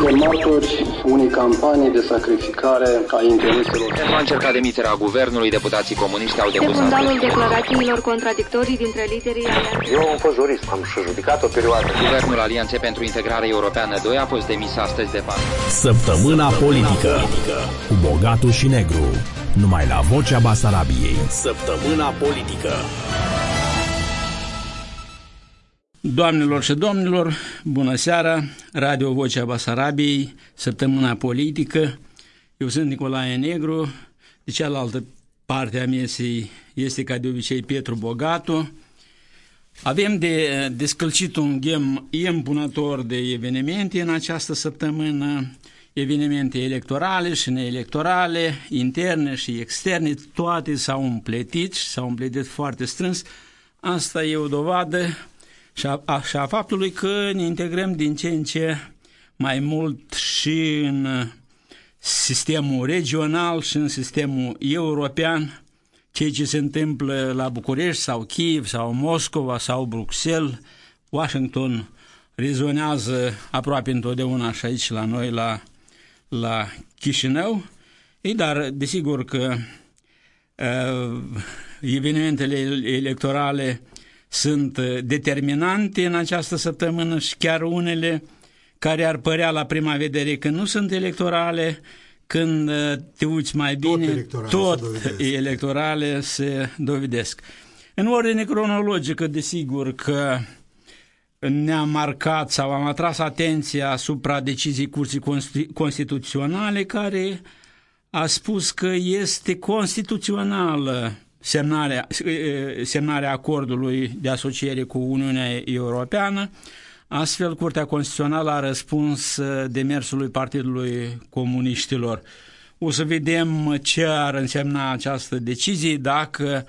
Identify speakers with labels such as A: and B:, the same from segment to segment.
A: Suntem martori unei campanii de sacrificare a intereselor.
B: Pentru a încerca demiterea guvernului, deputații comuniști au depus
C: Secundalul declarațiilor contradictorii dintre liderii alianței.
D: Eu am fost jurist, am și judicat o perioadă.
B: Guvernul Alianței pentru Integrare Europeană 2 a fost demis astăzi de fapt.
E: Săptămâna politică cu Bogatu și Negru. Numai la Vocea Basarabiei. Săptămâna politică.
F: Doamnelor și domnilor, bună seara, Radio Vocea Basarabiei, săptămâna politică. Eu sunt Nicolae Negru, de cealaltă parte a mesei este ca de obicei Petru Bogatu. Avem de descălcit un ghem impunător de evenimente în această săptămână, evenimente electorale și neelectorale, interne și externe, toate s-au împletit și s-au împletit foarte strâns. Asta e o dovadă și a, a, și a faptului că ne integrăm din ce în ce mai mult și în sistemul regional și în sistemul european, ceea ce se întâmplă la București sau Kiev sau Moscova sau Bruxelles, Washington rezonează aproape întotdeauna și aici la noi la, la Chișinău, Ei, dar desigur că uh, evenimentele electorale sunt determinante în această săptămână și chiar unele care ar părea la prima vedere că nu sunt electorale, când te uiți mai bine, tot electorale, tot se, electorale se dovedesc. În ordine cronologică, desigur că ne-a marcat sau am atras atenția asupra deciziei Curții Constituționale care a spus că este constituțională semnarea, semnarea acordului de asociere cu Uniunea Europeană, astfel Curtea Constituțională a răspuns demersului Partidului Comuniștilor. O să vedem ce ar însemna această decizie, dacă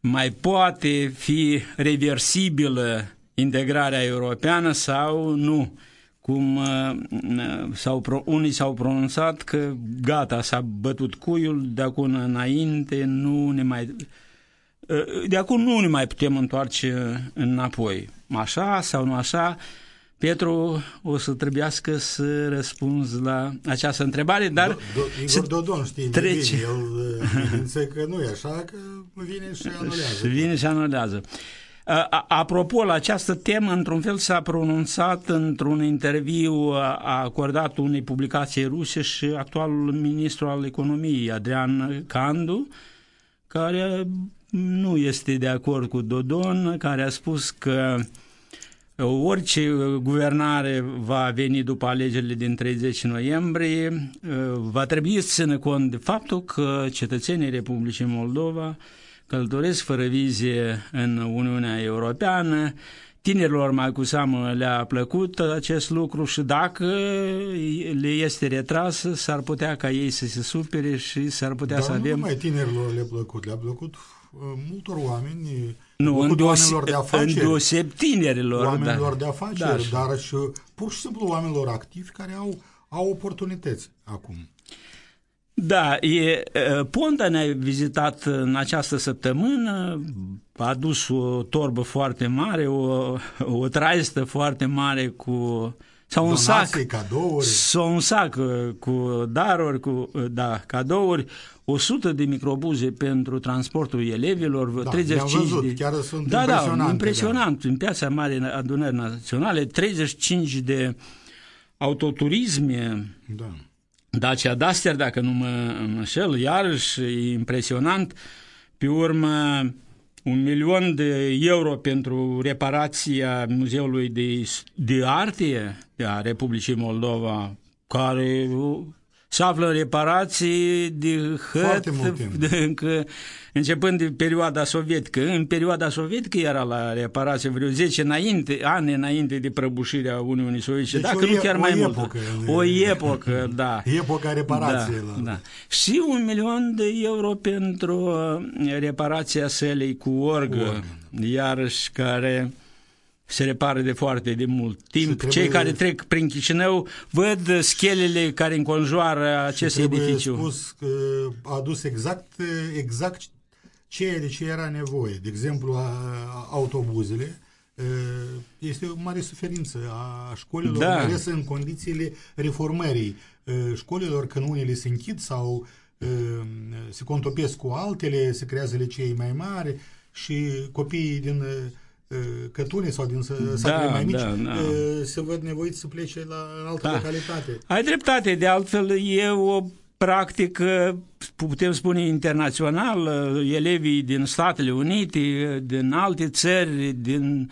F: mai poate fi reversibilă integrarea europeană sau nu cum uh, sau unii s-au pronunțat că gata, s-a bătut cuiul, de acum înainte nu ne mai uh, de acum nu ne mai putem întoarce înapoi. Așa sau nu așa, Petru o să trebuiască să răspunzi la această întrebare, dar... Do,
G: do, Igor Dodon știe trece. bine, el zice că nu e așa, că vine și anulează.
F: Vine și anulează. Apropo, la această temă, într-un fel s-a pronunțat într-un interviu acordat unei publicații ruse și actualul ministru al economiei, Adrian Candu, care nu este de acord cu Dodon, care a spus că orice guvernare va veni după alegerile din 30 noiembrie, va trebui să țină cont de faptul că cetățenii Republicii Moldova călătoresc fără vizie în Uniunea Europeană, tinerilor mai cu seamă le-a plăcut acest lucru și dacă le este retras, s-ar putea ca ei să se supere și s-ar putea
G: Dar
F: să
G: nu
F: avem...
G: numai tinerilor le-a plăcut, le-a plăcut uh, multor oameni,
F: nu, în
G: oamenilor de afaceri,
F: îndeoseb tinerilor.
G: Oamenilor
F: da.
G: de afaceri, da. dar și pur și simplu oamenilor activi care au, au oportunități acum.
F: Da, e, Ponta ne-a vizitat în această săptămână, a adus o torbă foarte mare, o, o traistă foarte mare cu sau un sac,
G: cadouri.
F: sau un sac cu daruri, cu da, cadouri, 100 de microbuze pentru transportul elevilor,
G: da,
F: 35
G: văzut,
F: de...
G: chiar sunt
F: da, da,
G: impresionant.
F: Da. În piața mare adunări naționale, 35 de autoturisme.
G: Da
F: Dacia Duster, dacă nu mă înșel, iarăși e impresionant. Pe urmă, un milion de euro pentru reparația Muzeului de, de Arte a Republicii Moldova, care se află în reparații de hăt, de, încă, începând de perioada sovietică. În perioada sovietică era la reparație vreo 10 înainte, ani înainte de prăbușirea Uniunii Sovietice, deci dacă nu chiar
G: o
F: mai
G: epocă,
F: mult. O epocă, da.
G: Epoca reparației.
F: Da, da. Și un milion de euro pentru uh, reparația sălei cu orgă, iarăși care se repară de foarte de mult timp. Trebuie... Cei care trec prin Chișinău văd schelele care înconjoară acest
G: și
F: edificiu.
G: spus că a adus exact, exact ceea de ce era nevoie. De exemplu, autobuzele este o mare suferință a școlilor,
F: Da.
G: mai ales în condițiile reformării școlilor, când unele se închid sau se contopesc cu altele, se creează licei mai mari și copiii din cătune sau din satele
F: Da,
G: mai mici
F: da, da.
G: se văd nevoiți să plece la altă
F: Da.
G: localitate.
F: Ai dreptate, de altfel e o practică, putem spune, internațională, elevii din Statele Unite, din alte țări, din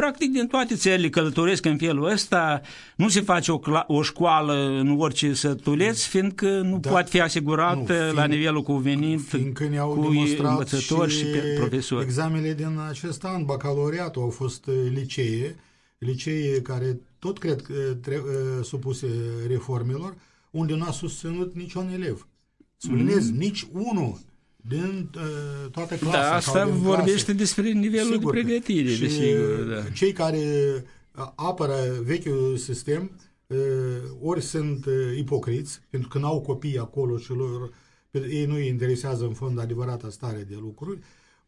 F: practic din toate țările călătoresc în felul ăsta, nu se face o, cla- o școală în orice sătuleț, fiindcă nu
G: Da.
F: poate fi asigurat
G: Nu,
F: la
G: fiind-
F: nivelul cuvenit
G: Fiindcă ne-au
F: cu
G: demonstrat
F: învățători și,
G: și
F: pe profesori.
G: examenele din acest an, bacalaureatul, au fost uh, licee, licee care tot cred că tre- uh, supuse reformelor, unde nu a susținut niciun elev. Subliniez,
F: Mm.
G: nici unul din uh, toată clasa.
F: Da,
G: sau
F: asta
G: din
F: vorbește
G: clase.
F: despre nivelul
G: Sigur
F: de
G: că-
F: pregătire,
G: și
F: desigur. Da.
G: Cei care uh, apără vechiul sistem uh, ori sunt uh, ipocriți, pentru că n-au copii acolo și lor, pe ei nu îi interesează în fond adevărata stare de lucruri,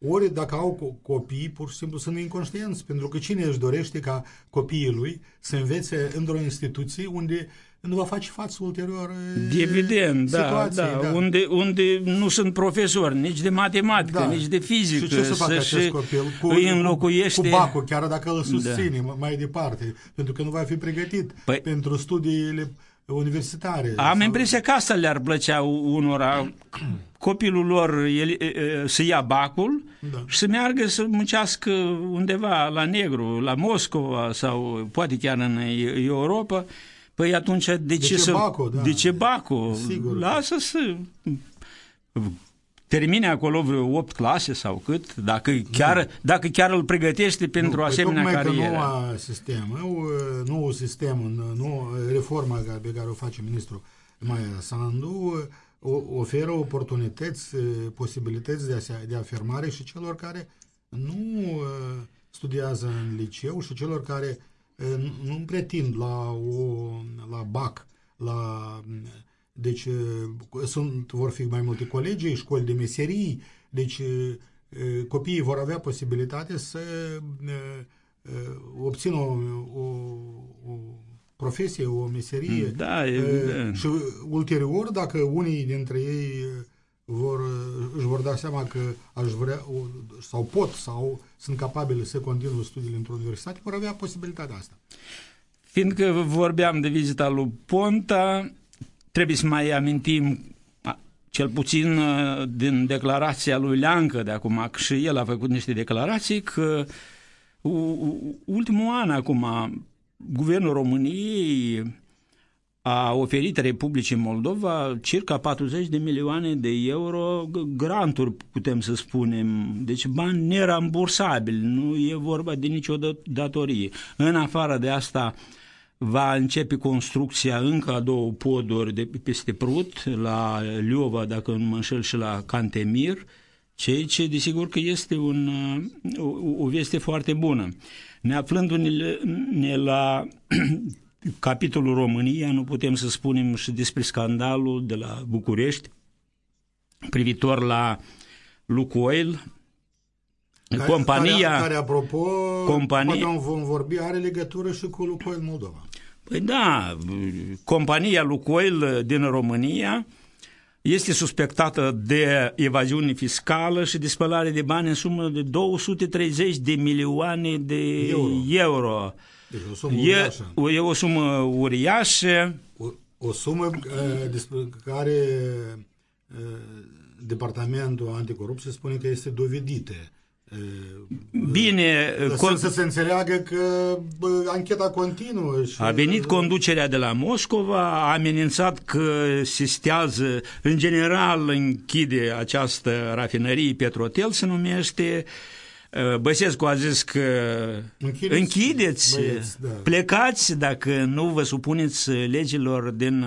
G: ori dacă au co- copii, pur și simplu sunt inconștienți, pentru că cine își dorește ca copiii lui să învețe într-o instituție unde nu va face față ulterior uh,
F: Evident, da,
G: situației,
F: da, Unde, unde nu sunt profesori nici de matematică,
G: Da.
F: nici de fizică.
G: Și ce să facă acest
F: să-și
G: copil? Cu,
F: îi înlocuiește...
G: Cu bacul, chiar dacă îl susține da. mai departe, pentru că nu va fi pregătit
F: Păi-
G: pentru studiile universitare.
F: Am
G: sau-
F: impresia că asta le-ar plăcea unora, copilul lor el, e, e, să ia bacul
G: Da.
F: și să meargă să muncească undeva la negru, la Moscova sau poate chiar în Europa. Păi atunci de, ce,
G: ce
F: să...
G: bacul, da.
F: De ce bacul?
G: Sigur.
F: Lasă să termine acolo vreo 8 clase sau cât, dacă chiar, dacă chiar îl pregătește pentru
G: nu,
F: asemenea
G: păi
F: carieră.
G: Că noua sistem, nou, nou sistem, nou, reforma pe care o face ministrul Maia Sandu, o, oferă oportunități, posibilități de, a, de afirmare și celor care nu uh, studiază în liceu și celor care uh, nu pretind la, o, la BAC, la deci uh, sunt, vor fi mai multe colegii, școli de meserii, deci uh, copiii vor avea posibilitate să uh, obțină o, o, o profesie, o meserie
F: Da, e, da.
G: și ulterior, dacă unii dintre ei vor, își vor da seama că aș vrea sau pot sau sunt capabili să continue studiile într-o universitate, vor avea posibilitatea asta.
F: Fiindcă vorbeam de vizita lui Ponta, trebuie să mai amintim cel puțin din declarația lui Leancă de acum, că și el a făcut niște declarații că ultimul an acum guvernul României a oferit Republicii Moldova circa 40 de milioane de euro granturi, putem să spunem, deci bani nerambursabili, nu e vorba de nicio datorie. În afară de asta va începe construcția încă a două poduri de peste Prut, la Liova, dacă nu mă înșel, și la Cantemir, ceea ce desigur că este un, o, o veste foarte bună. Ne aflându-ne la capitolul România, nu putem să spunem și despre scandalul de la București privitor la Lucoil,
G: care,
F: compania...
G: Care, care apropo,
F: companie,
G: poate vom vorbi, are legătură și cu Lucoil Moldova.
F: Păi da, compania Lucoil din România este suspectată de evaziune fiscală și de spălare de bani în sumă de 230 de milioane de euro. euro.
G: Deci o sumă uriașă.
F: E, e o sumă uriașă.
G: O, o sumă uh, despre care uh, Departamentul Anticorupție spune că este dovedită.
F: Bine,
G: con... să se înțeleagă că bă, ancheta continuă. Și...
F: A venit conducerea de la Moscova, a amenințat că sistează, în general închide această rafinărie Petrotel, se numește. Băsescu a zis că închideți, închideți băieți, da. plecați dacă nu vă supuneți legilor din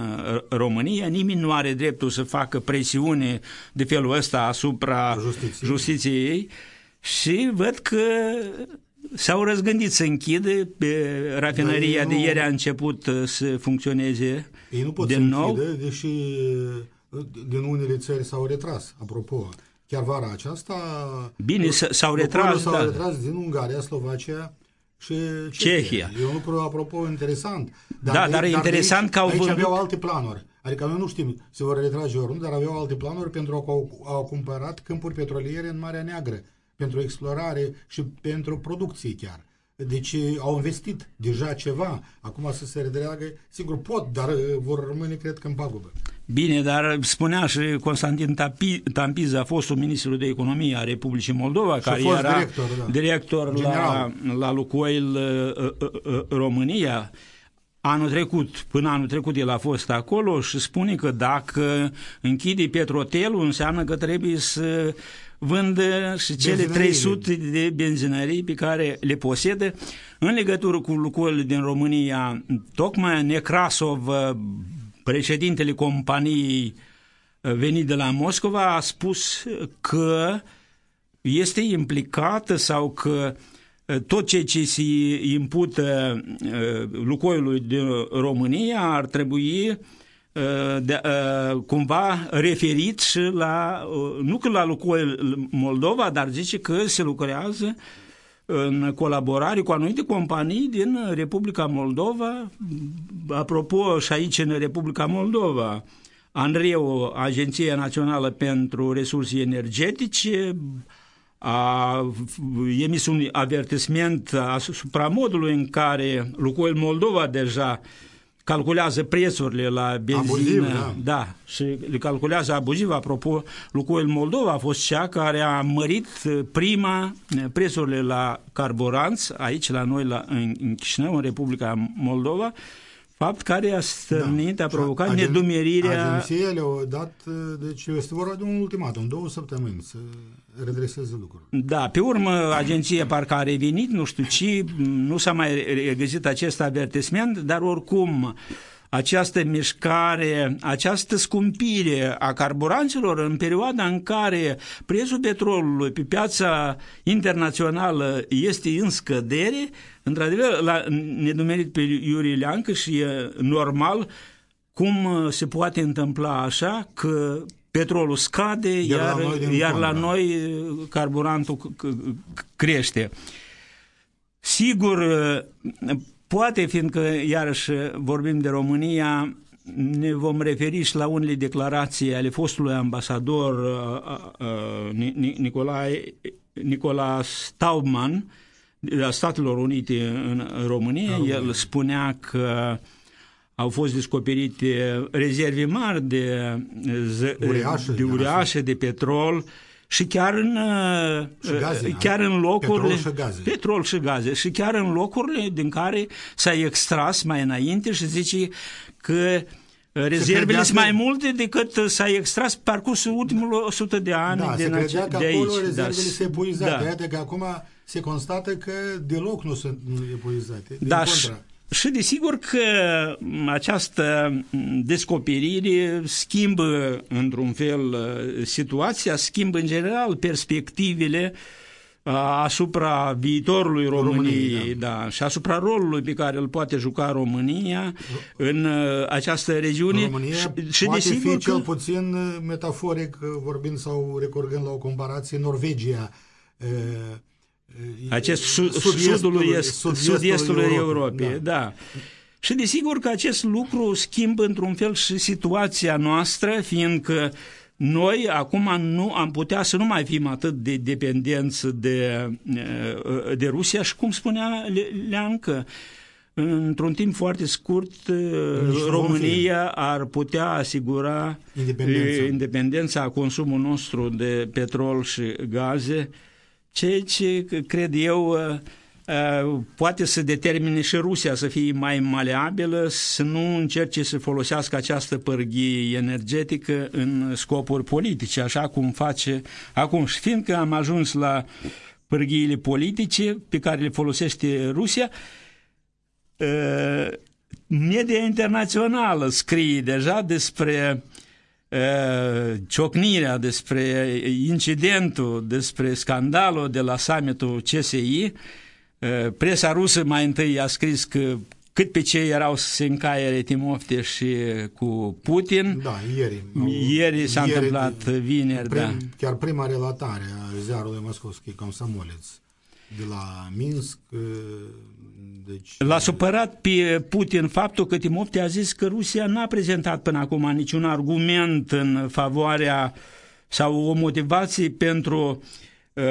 F: România, nimeni nu are dreptul să facă presiune de felul ăsta asupra
G: justiției,
F: justiției și văd că s-au răzgândit să închide, rafinăria de ieri a început să funcționeze
G: ei nu pot
F: din
G: să
F: nou.
G: Închide, deși din unele țări s-au retras, apropo. Chiar vara aceasta
F: Bine, s-au retras,
G: s-au
F: da.
G: retras din Ungaria, Slovacia și
F: Cehia.
G: E un lucru, apropo, interesant.
F: Da, dar e interesant
G: aici,
F: că au
G: aici
F: vândut-
G: aveau alte planuri. Adică noi nu știm, se vor retrage ori nu, dar aveau alte planuri pentru că au, au cumpărat câmpuri petroliere în Marea Neagră, pentru explorare și pentru producție chiar. Deci au investit deja ceva. Acum să se redreagă, sigur pot, dar uh, vor rămâne, cred că, în pagubă.
F: Bine, dar spunea și Constantin Tapi- Tampiza, fostul ministru de economie a Republicii Moldova,
G: Și a
F: care
G: fost
F: era
G: director, da.
F: director la,
G: General.
F: la Lucoil uh, uh, uh, România. Anul trecut, până anul trecut el a fost acolo și spune că dacă închide Petrotelul, înseamnă că trebuie să vândă și cele
G: Benzinăriile.
F: 300 de benzinării pe care le posedă în legătură cu Lucoil din România. Tocmai Necrasov, președintele companiei venit de la Moscova, a spus că este implicată sau că uh, tot ce ce se impută uh, Lucoilului din România ar trebui uh, de, uh, cumva referit și la, uh, nu că la Lucoil Moldova, dar zice că se lucrează în colaborare cu anumite companii din Republica Moldova, apropo și aici în Republica Moldova, ANREO, Agenția Națională pentru Resurse Energetice, a emis un avertisment asupra modului în care Lucoil Moldova deja calculează prețurile la benzină,
G: Abuziv, da.
F: da, și le calculează abuziv. Apropo, Lucoil Moldova a fost cea care a mărit prima prețurile la carburanți aici la noi la, în, în Chișinău, în Republica Moldova, fapt care a stârnit, a provocat
G: Agen-
F: nedumerirea
G: Agențiile au dat, uh, deci este vorba de un ultimatum, două săptămâni să redreseze lucrurile.
F: Da, pe urmă agenția parcă a revenit, nu știu ce, nu s-a mai regăsit acest avertisment, dar oricum această mișcare, această scumpire a carburanților în perioada în care prețul petrolului pe piața internațională este în scădere, într-adevăr, l-a nedumerit pe Iuri Leancă și e normal cum se poate întâmpla așa că petrolul scade,
G: Iar la
F: iar,
G: noi din
F: iar la
G: contră.
F: noi carburantul c- c- crește. Sigur, poate, fiindcă iarăși vorbim de România, ne vom referi și la unele declarații ale fostului ambasador uh, uh, Ni- Ni- Nicolae, Nicola Staubman a Statelor Unite în România. El spunea că au fost descoperite rezerve mari de, z-
G: Uriașe,
F: de,
G: da,
F: uriașe de petrol și chiar în, uh,
G: Și gaze,
F: chiar
G: da?
F: în locurile
G: Petrol și gaze.
F: petrol și gaze și chiar în locurile din care s-a extras mai înainte și zice că rezervele
G: credea
F: sunt
G: că-
F: mai multe decât s-a extras pe parcursul ultimului 100 de ani
G: Da, se
F: din
G: credea
F: ace-
G: că
F: de
G: acolo
F: aici.
G: rezervele se epuizate.
F: Da.
G: Iată că acum se constată că deloc nu sunt epuizate. Din
F: Da, și,
G: contra.
F: Și desigur că m, această m, descoperire schimbă într-un fel uh, situația, schimbă în general perspectivele uh, asupra viitorului României,
G: României,
F: da. și asupra rolului pe care îl poate juca România în uh, această regiune
G: România
F: și, și
G: poate
F: desigur
G: fi cel
F: că
G: puțin uh, metaforic uh, vorbind sau recurgând la o comparație Norvegia uh, uh,
F: acest su-
G: sud-estul-
F: sudul est,
G: sud-estul
F: sud-estul
G: Europei,
F: Europei,
G: da.
F: da. Și desigur că acest lucru schimbă într-un fel și situația noastră, fiindcă noi acum nu am putea să nu mai fim atât de dependenți de, eh, de Rusia și cum spunea Le- Leancă, într-un timp foarte scurt eh,
G: Nici nu vom
F: România ar putea asigura
G: Independența.
F: eh, independența consumul nostru de petrol și gaze, ceea ce cred eu uh, uh, poate să determine și Rusia să fie mai maleabilă, să nu încerce să folosească această pârghie energetică în scopuri politice, așa cum face acum. Și fiindcă am ajuns la pârghiile politice pe care le folosește Rusia, uh, media internațională scrie deja despre uh, ciocnirea, despre incidentul, despre scandalul de la summitul CSI. Uh, Presa rusă mai întâi a scris că cât pe ce erau să se încaiere Timofte și cu Putin.
G: Da, ieri.
F: Ieri s-a întâmplat vineri,
G: prim,
F: da.
G: Chiar prima relatare a ziarului Moscovski Comsomoleț. de la Minsk. Deci...
F: L-a supărat pe Putin faptul că Timofte a zis că Rusia n-a prezentat până acum niciun argument în favoarea sau o motivație pentru uh,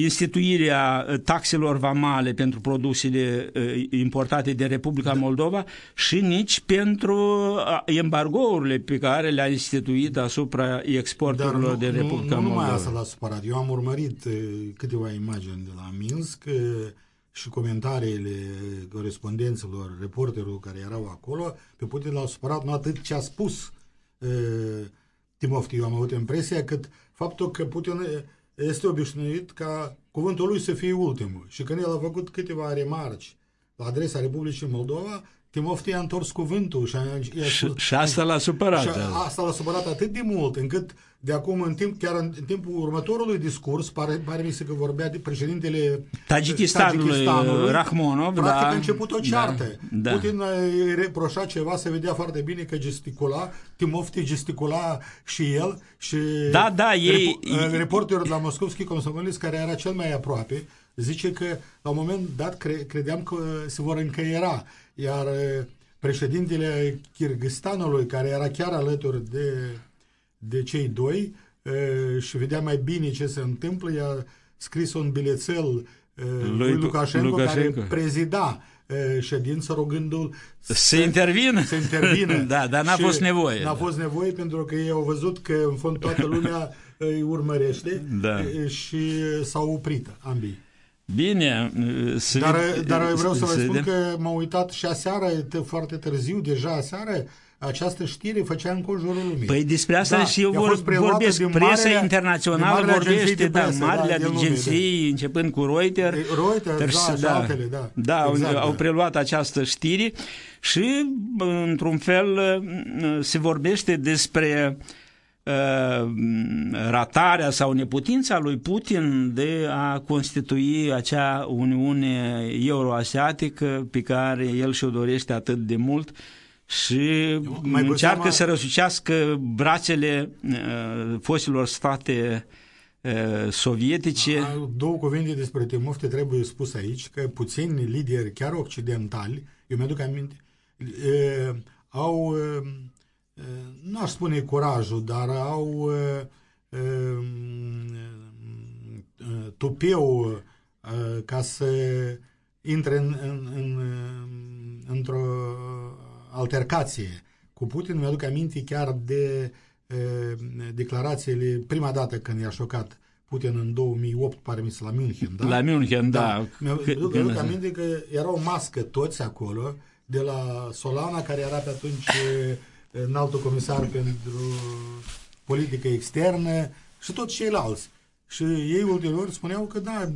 F: instituirea taxelor vamale pentru produsele uh, importate de Republica da. Moldova și nici pentru uh, embargourile pe care le-a instituit asupra exporturilor
G: Dar
F: de Republica
G: nu, nu
F: Moldova.
G: Nu numai asta l-a supărat. Eu am urmărit uh, câteva imagini de la Minsk uh, și comentariile corespondenților, reporterul care erau acolo, pe Putin l-au supărat nu atât ce a spus uh, Timofti, eu am avut impresia, cât faptul că Putin este obișnuit ca cuvântul lui să fie ultimul. Și când el a făcut câteva remarci la adresa Republicii Moldova, Timofti a întors cuvântul și, a,
F: a și, și asta l-a supărat.
G: Și a, asta l-a supărat atât de mult, încât de acum, în timp, chiar în, în timpul următorului discurs, pare, pare mi se că vorbea de președintele
F: Tajikistanului, Tajikistanului. Rahmonov,
G: practic
F: da,
G: a început o ceartă.
F: Da,
G: Putin îi reproșa ceva, se vedea foarte bine că gesticula, Timofti gesticula și el și
F: da, da, ei,
G: repo, reporterul de la Moscovski Komsomolets, care era cel mai aproape, zice că la un moment dat cre, credeam că se vor încăiera, iar președintele Kyrgyzstanului, care era chiar alături de, de cei doi și vedea mai bine ce se întâmplă, i-a scris un bilețel lui, lui Lukashenko, Lukashenko, care prezida ședință rugându-l
F: să, să intervină.
G: Să intervină.
F: da, dar n-a fost nevoie.
G: N-a fost nevoie pentru că ei au văzut că în fond toată lumea îi urmărește
F: da.
G: și s-au oprit ambii.
F: Bine, să
G: dar, dar vreau să vă spun că m-am uitat și aseară, foarte târziu, deja aseară, această știre făcea în jurul lumii.
F: Păi despre asta da, și eu vor, vorbesc. Presa marele, internațională vorbește, da, marile da, agenții, da. începând cu Reuters.
G: Reuters, da, da, și altele, da.
F: Da, exact, au, au preluat această știre și, într-un fel, se vorbește despre uh, ratarea sau neputința lui Putin de a constitui acea Uniune Euroasiatică pe care el și-o dorește atât de mult și mai încearcă seama... să răsucească brațele uh, fosilor state uh, sovietice.
G: A, două cuvinte despre Timofte trebuie spus aici, că puțini lideri, chiar occidentali, eu mi-aduc aminte, uh, au, uh, nu aș spune curajul, dar au uh, uh, tupeu uh, ca să intre în, în, în, într-o altercație cu Putin. Mi-aduc aminte chiar de e, declarațiile prima dată când i-a șocat Putin în 2008, pare mi se la München, da?
F: La München, da. da.
G: Mi-aduc mi aminte că era o mască toți acolo, de la Solana, care era pe atunci înaltul comisar pentru politică externă și toți ceilalți. Și ei ulterior spuneau că da,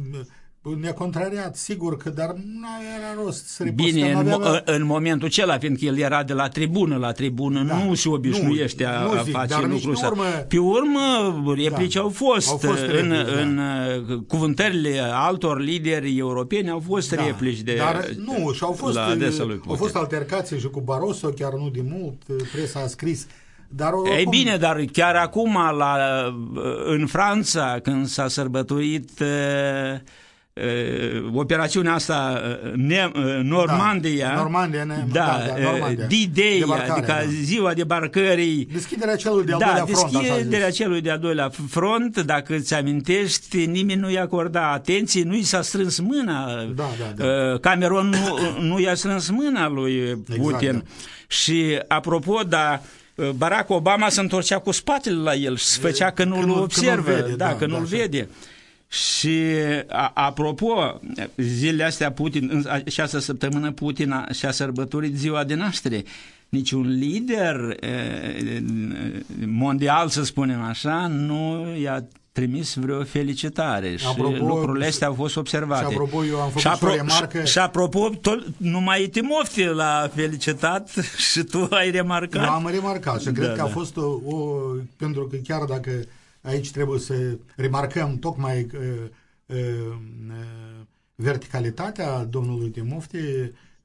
G: ne-a contrariat, sigur că, dar nu era rost să ripostăm.
F: Bine, în, mo- în momentul acela, fiindcă el era de la tribună la tribună, da. nu se obișnuiește nu, a, nu zic, a face lucrul ăsta. Urmă... Pe urmă, replici da. au fost, au fost replici, în, da. în uh, cuvântările altor lideri europeni, au fost da. replici de
G: Dar nu, și au fost, au fost altercații și cu Barroso, chiar nu de mult, presa a scris dar
F: oricum... Ei bine, dar chiar acum la, în Franța, când s-a sărbătorit uh, uh, operațiunea asta uh, ne, uh, Normandia,
G: da, Normandia, ne,
F: da, da, da Normandia. D-Day, adică da. ziua debarcării.
G: Deschiderea celui de-al da, doilea front.
F: deschiderea celui de-al doilea front, dacă îți amintești, nimeni nu i-a acordat atenție, nu i s-a strâns mâna.
G: Da, da, da.
F: Cameron nu, nu i-a strâns mâna lui Putin. Exact, da. Și apropo, da, Barack Obama se întorcea cu spatele la el și se făcea că nu-l observă, că nu vede, da, da, că nu-l da, vede. Și a, apropo, zilele astea Putin, în această săptămână Putin a, și-a sărbătorit ziua de naștere. Niciun lider e, mondial, să spunem așa, nu i-a trimis vreo felicitare și apropo, lucrurile astea au fost observate. Și
G: apropo, eu am făcut și, apro- o remarcă...
F: Și, și apropo, tot, numai Timofti l-a felicitat și tu ai remarcat.
G: Eu am remarcat și da, cred că da. a fost o, o... Pentru că chiar dacă aici trebuie să remarcăm tocmai uh, uh, uh, verticalitatea domnului Timofti,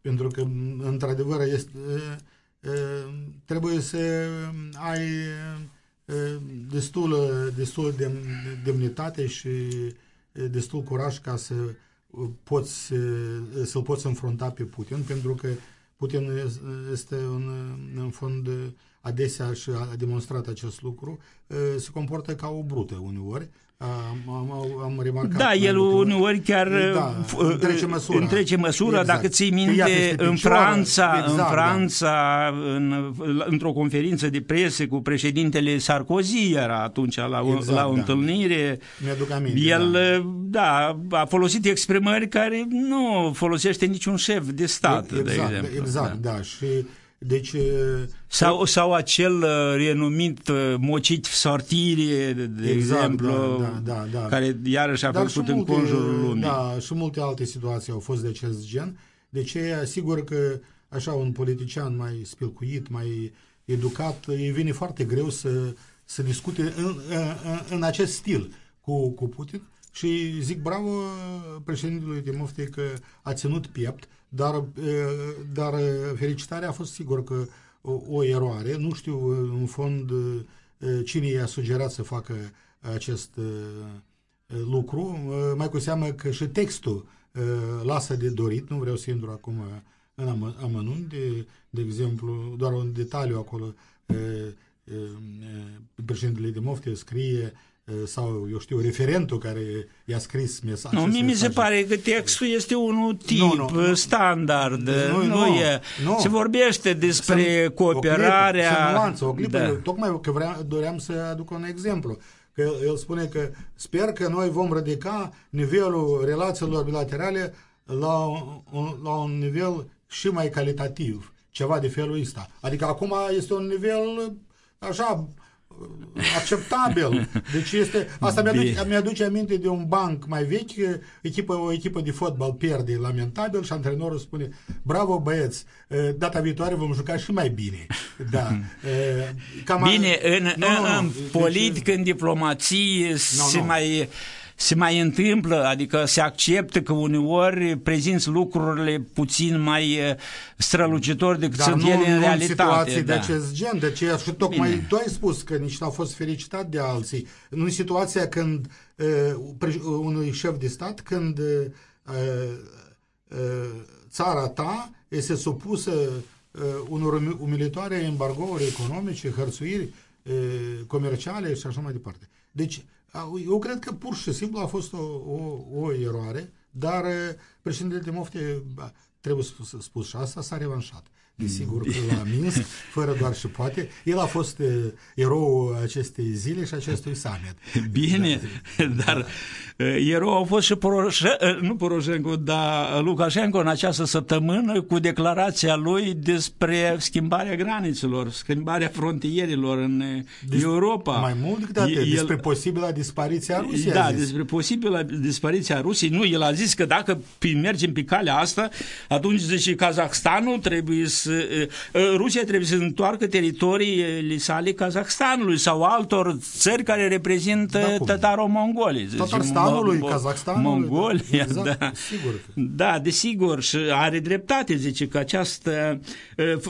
G: pentru că, într-adevăr, este, uh, uh, trebuie să ai destul, destul de demnitate și destul curaj ca să poți, să-l poți înfrunta pe Putin, pentru că Putin este în, în fond adesea și a demonstrat acest lucru, se comportă ca o brută uneori, am, am, am remarcat.
F: Da, el uneori chiar
G: da, întrece măsura.
F: Întrece măsura exact. Dacă ții minte, în Franța, exact, în da. Franța da. în, într-o conferință de presă cu președintele Sarkozy era atunci la, exact, la o da. întâlnire.
G: Mi-aduc aminte,
F: el, da. da, a folosit exprimări care nu folosește niciun șef de stat,
G: exact,
F: de exemplu.
G: Exact, da, da și deci,
F: sau, sau acel renumit mocit sortirie, de exact, exemplu,
G: da, da, da, da.
F: care iarăși a Dar făcut în conjurul lumii.
G: Da, și multe alte situații au fost de acest gen. Deci e sigur că așa un politician mai spilcuit, mai educat, îi vine foarte greu să, să discute în, în, în acest stil cu, cu Putin și zic bravo președintelui Timofte că a ținut piept, dar, dar felicitarea a fost sigur că o, o eroare. Nu știu în fond cine i-a sugerat să facă acest lucru, mai cu seamă că și textul lasă de dorit, nu vreau să intru acum în amănunte, de exemplu, doar un detaliu acolo, președintele de Mofte scrie sau, eu știu, referentul care i-a scris mesajul.
F: Nu, mie mi se pare că textul este unul tip, nu, nu, standard, nu, nu, nu e. Nu. Se vorbește despre sunt, cooperarea...
G: O clipă, nuanță, o clipă, da. tocmai că vreau, doream să aduc un exemplu. Că el spune că sper că noi vom ridica nivelul relațiilor bilaterale la un, la un nivel și mai calitativ, ceva de felul ăsta. Adică acum este un nivel așa acceptabil. Deci este, asta mi-aduce, mi-aduce aminte de un banc mai vechi, echipă, o echipă de fotbal pierde lamentabil și antrenorul spune, bravo băieți, data viitoare vom juca și mai bine. Da.
F: Cam bine, în, nu, în, în deci, politică, în diplomație, nu, se nu. mai se mai întâmplă, adică se acceptă că uneori prezinți lucrurile puțin mai eh, strălucitori decât
G: Dar
F: sunt
G: nu,
F: ele în
G: nu
F: realitate.
G: situații da. de acest gen, de ce și tocmai Bine. tu ai spus că nici n-au fost felicitat de alții. În situația când uh, unui șef de stat, când uh, uh, țara ta este supusă uh, unor umilitoare embargouri economice, hărțuiri uh, comerciale și așa mai departe. Deci, eu cred că pur și simplu a fost o, o, o eroare, dar președintele Timofte, trebuie spus, spus și asta, s-a revanșat. Desigur că la Minsk, fără doar și poate, el a fost uh, erou acestei zile și acestui summit.
F: Bine, da. dar uh, erou a fost și Poroșe, uh, nu Poroșenko, dar Lukashenko în această săptămână cu declarația lui despre schimbarea granițelor, schimbarea frontierilor în Des, Europa.
G: Mai mult decât atât, el, despre posibila dispariția Rusiei.
F: Da, despre posibila dispariția Rusiei. Nu, el a zis că dacă mergem pe calea asta, atunci zice Kazahstanul trebuie să Rusia trebuie să întoarcă teritoriile sale Kazahstanului sau altor țări care reprezintă da, tataro-mongolii.
G: Tatarstanului, Kazahstanului.
F: Mongolia,
G: exact,
F: da.
G: Sigur.
F: Da, desigur, și are dreptate, zice că această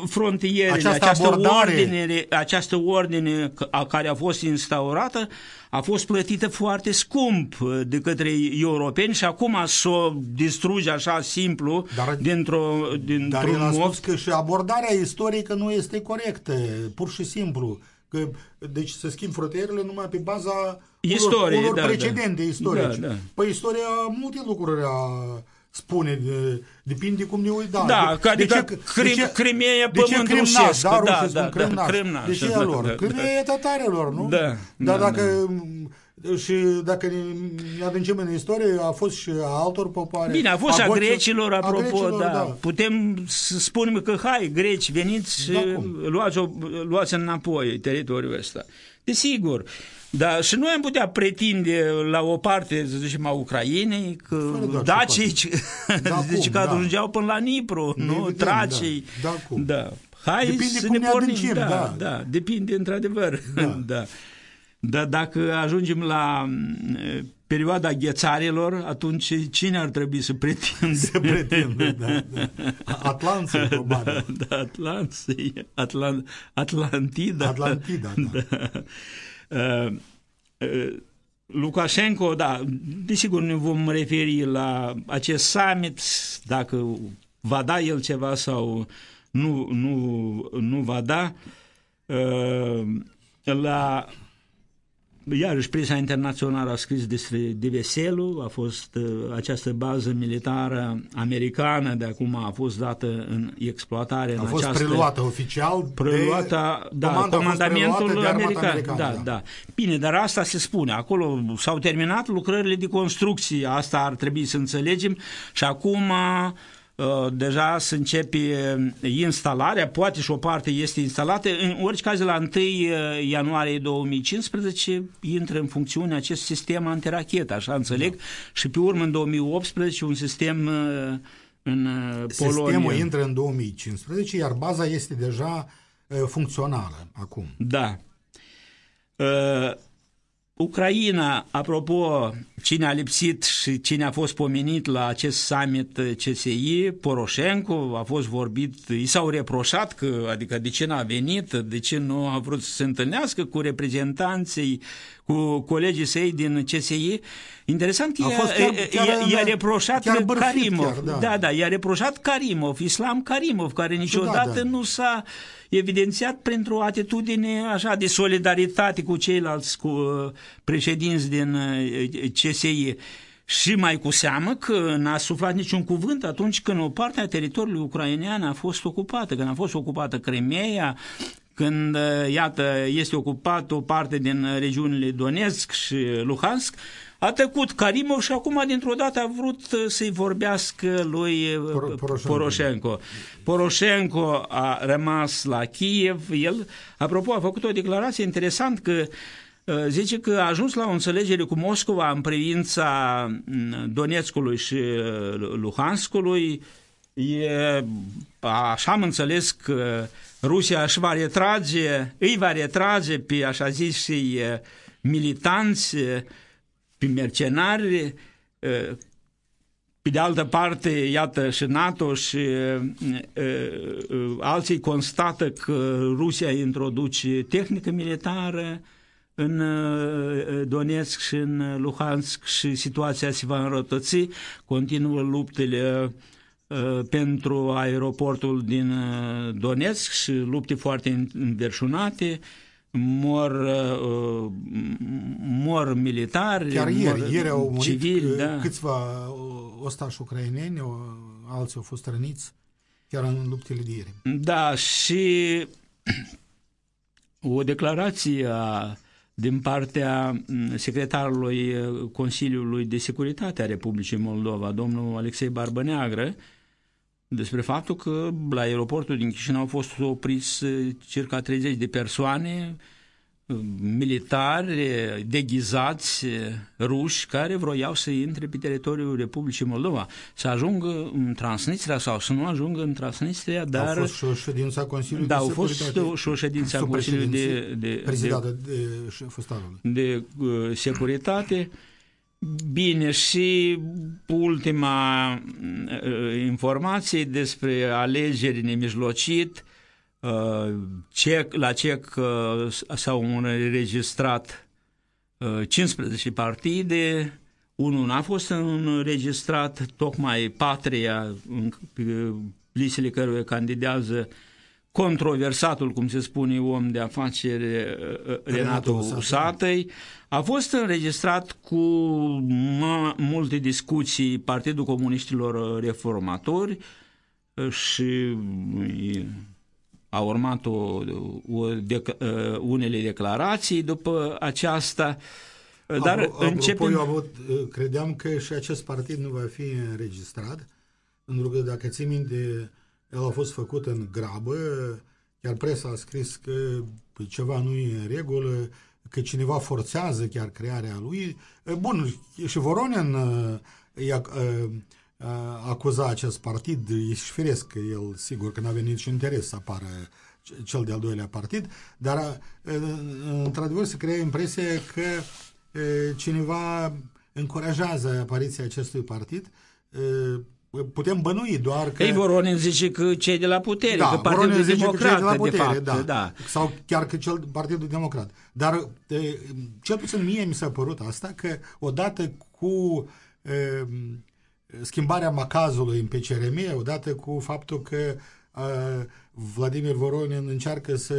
F: frontieră,
G: această,
F: această
G: ordine,
F: această ordine a care a fost instaurată a fost plătită foarte scump uh, de către europeni și acum să o distruge așa simplu dar, dintr-o, dintr-un
G: dar el a spus că și abordarea istorică nu este corectă, pur și simplu. Că, deci să schimb frontierele numai pe baza
F: Istorie,
G: unor, unor
F: da,
G: precedente
F: da.
G: istorice.
F: Da, da.
G: Păi istoria multe lucruri a spune, depinde cum ne uităm.
F: Da,
G: de,
F: adică
G: de ce,
F: crim,
G: de ce,
F: Crimeea pământ rusesc.
G: Da,
F: da,
G: rusesc,
F: da,
G: da, da,
F: crimnaș.
G: De ce e lor?
F: Da,
G: Crimeea e tatarilor, nu?
F: Da.
G: Dar
F: da,
G: dacă... Da. Și dacă ne adâncem în istorie, a fost și a altor popoare.
F: Bine, a fost a, a grecilor, apropo, a grecilor, da.
G: da.
F: Putem să spunem că, hai, greci, veniți și da, luați, luați înapoi teritoriul ăsta. Desigur, dar și noi am putea pretinde la o parte, să zicem, a Ucrainei, că dacii, da, deci că da. ajungeau până la Nipru, nu? Evident, Tracii.
G: Da, da, cum.
F: da. Hai
G: depinde
F: să
G: cum
F: ne pornim.
G: Adâncim,
F: da,
G: da,
F: da, depinde într-adevăr. Da. da. Dar dacă ajungem la perioada ghețarilor, atunci cine ar trebui să pretindă?
G: Să pretindă, da. da. Atlanții, probabil.
F: Da, da Atlanții, Atlant, Atlantida.
G: Atlantida, da. da.
F: Uh, uh, Lukashenko, da, desigur ne vom referi la acest summit, dacă va da el ceva sau nu, nu, nu va da. Uh, la Iarăși, presa internațională a scris despre Diveselu, a fost uh, această bază militară americană, de acum a fost dată în exploatare.
G: A
F: în
G: fost
F: această,
G: preluată oficial
F: preluată,
G: de,
F: da,
G: comanda
F: comandamentul
G: de
F: american.
G: american.
F: Da,
G: da.
F: da. Bine, dar asta se spune. Acolo s-au terminat lucrările de construcție, asta ar trebui să înțelegem și acum uh, deja se începe instalarea, poate și o parte este instalată, în orice caz la 1 ianuarie 2015 intră în funcțiune acest sistem antirachetă, așa înțeleg, da. și pe urmă în 2018 un sistem uh, în uh, Polonia.
G: Sistemul intră în 2015, iar baza este deja uh, funcțională acum.
F: Da. Uh, Ucraina, apropo, cine a lipsit și cine a fost pomenit la acest summit CSI, Poroșenko, a fost vorbit, i s-au reproșat că, adică de ce n-a venit, de ce nu a vrut să se întâlnească cu reprezentanții, cu colegii săi din CSI. Interesant că
G: A fost chiar- chiar
F: i-a, i-a
G: în-
F: reproșat
G: chiar bârfit
F: Karimov.
G: chiar, da.
F: da, da, i-a reproșat Karimov, Islam Karimov, care niciodată
G: da.
F: nu s-a evidențiat printr-o atitudine așa de solidaritate cu ceilalți cu uh, președinți din uh, CSI. Și mai cu seamă că n-a suflat niciun cuvânt atunci când o parte a teritoriului ucrainean a fost ocupată, când a fost ocupată Crimea, când, uh, iată, este ocupat o parte din regiunile Donetsk și Luhansk, a tăcut Karimov și acum dintr-o dată a vrut uh, să-i vorbească lui uh,
G: Por- Poroșenko.
F: Poroșenko. Poroșenko a rămas la Kiev, el, apropo, a făcut o declarație interesant că uh, zice că a ajuns la o înțelegere cu Moscova în privința mm, Donetskului și uh, Luhanskului. E, așa am înțeles că Rusia își va retrage, îi va retrage pe așa zis și militanți, pe mercenari, pe de altă parte, iată, și NATO și uh, uh, alții constată că Rusia introduce tehnică militară în uh, Donetsk și în Luhansk și situația se va înrătăți, continuă luptele uh, pentru aeroportul din uh, Donetsk și lupte foarte înverșunate, mor, uh, mor militari,
G: Chiar
F: mor
G: ieri, ieri au murit
F: civili,
G: uh,
F: da.
G: câțiva uh, ostași ucraineni, o- alții au fost răniți, chiar în luptele de ieri.
F: Da, și o declarație a, din partea m, secretarului uh, Consiliului de Securitate a Republicii Moldova, domnul Alexei Barbăneagră, despre faptul că la aeroportul din Chișinău au fost opriți uh, circa 30 de persoane uh, militari uh, deghizați uh, ruși care vroiau să intre pe teritoriul Republicii Moldova, să ajungă în Transnistria sau să nu ajungă în Transnistria, dar
G: Au fost și o ședință a Consiliului
F: da,
G: de
F: au fost
G: Securitate.
F: și o ședință a
G: sub
F: Consiliului de,
G: președinție,
F: de, de,
G: prezidată de, șeful statului.
F: de uh, securitate. Bine, și ultima uh, informație despre alegeri nemijlocit, uh, cec, la CEC uh, s-au înregistrat uh, 15 partide, unul n-a fost înregistrat, tocmai Patria, în pe listele căruia candidează controversatul, cum se spune, om de afaceri uh, Renato
G: Usatăi.
F: Usatăi, a fost înregistrat cu ma- multe discuții Partidul Comuniștilor Reformatori uh, și uh, a urmat o, o dec- uh, unele declarații după aceasta, Uh, dar
G: Apro- apropo,
F: începem...
G: eu avut, credeam că și acest partid nu va fi înregistrat, pentru că dacă ții minte, el a fost făcut în grabă, chiar presa a scris că păi, ceva nu e în regulă, că cineva forțează chiar crearea lui. Bun, și Voronin uh, i-a uh, uh, acuza acest partid, e și firesc că el sigur că n-a venit niciun interes să apară c- cel de-al doilea partid, dar uh, într-adevăr se crea impresia că uh, cineva încurajează apariția acestui partid. Uh, putem bănui doar că...
F: Ei, Voronin zice că cei de la putere,
G: da,
F: că Partidul
G: Voronin zice
F: Democrat,
G: că cei de, la putere,
F: de fapt,
G: da.
F: da.
G: Sau chiar că cel Partidul Democrat. Dar e, cel puțin mie mi s-a părut asta că odată cu e, schimbarea macazului în PCRM, odată cu faptul că e, Vladimir Voronin încearcă să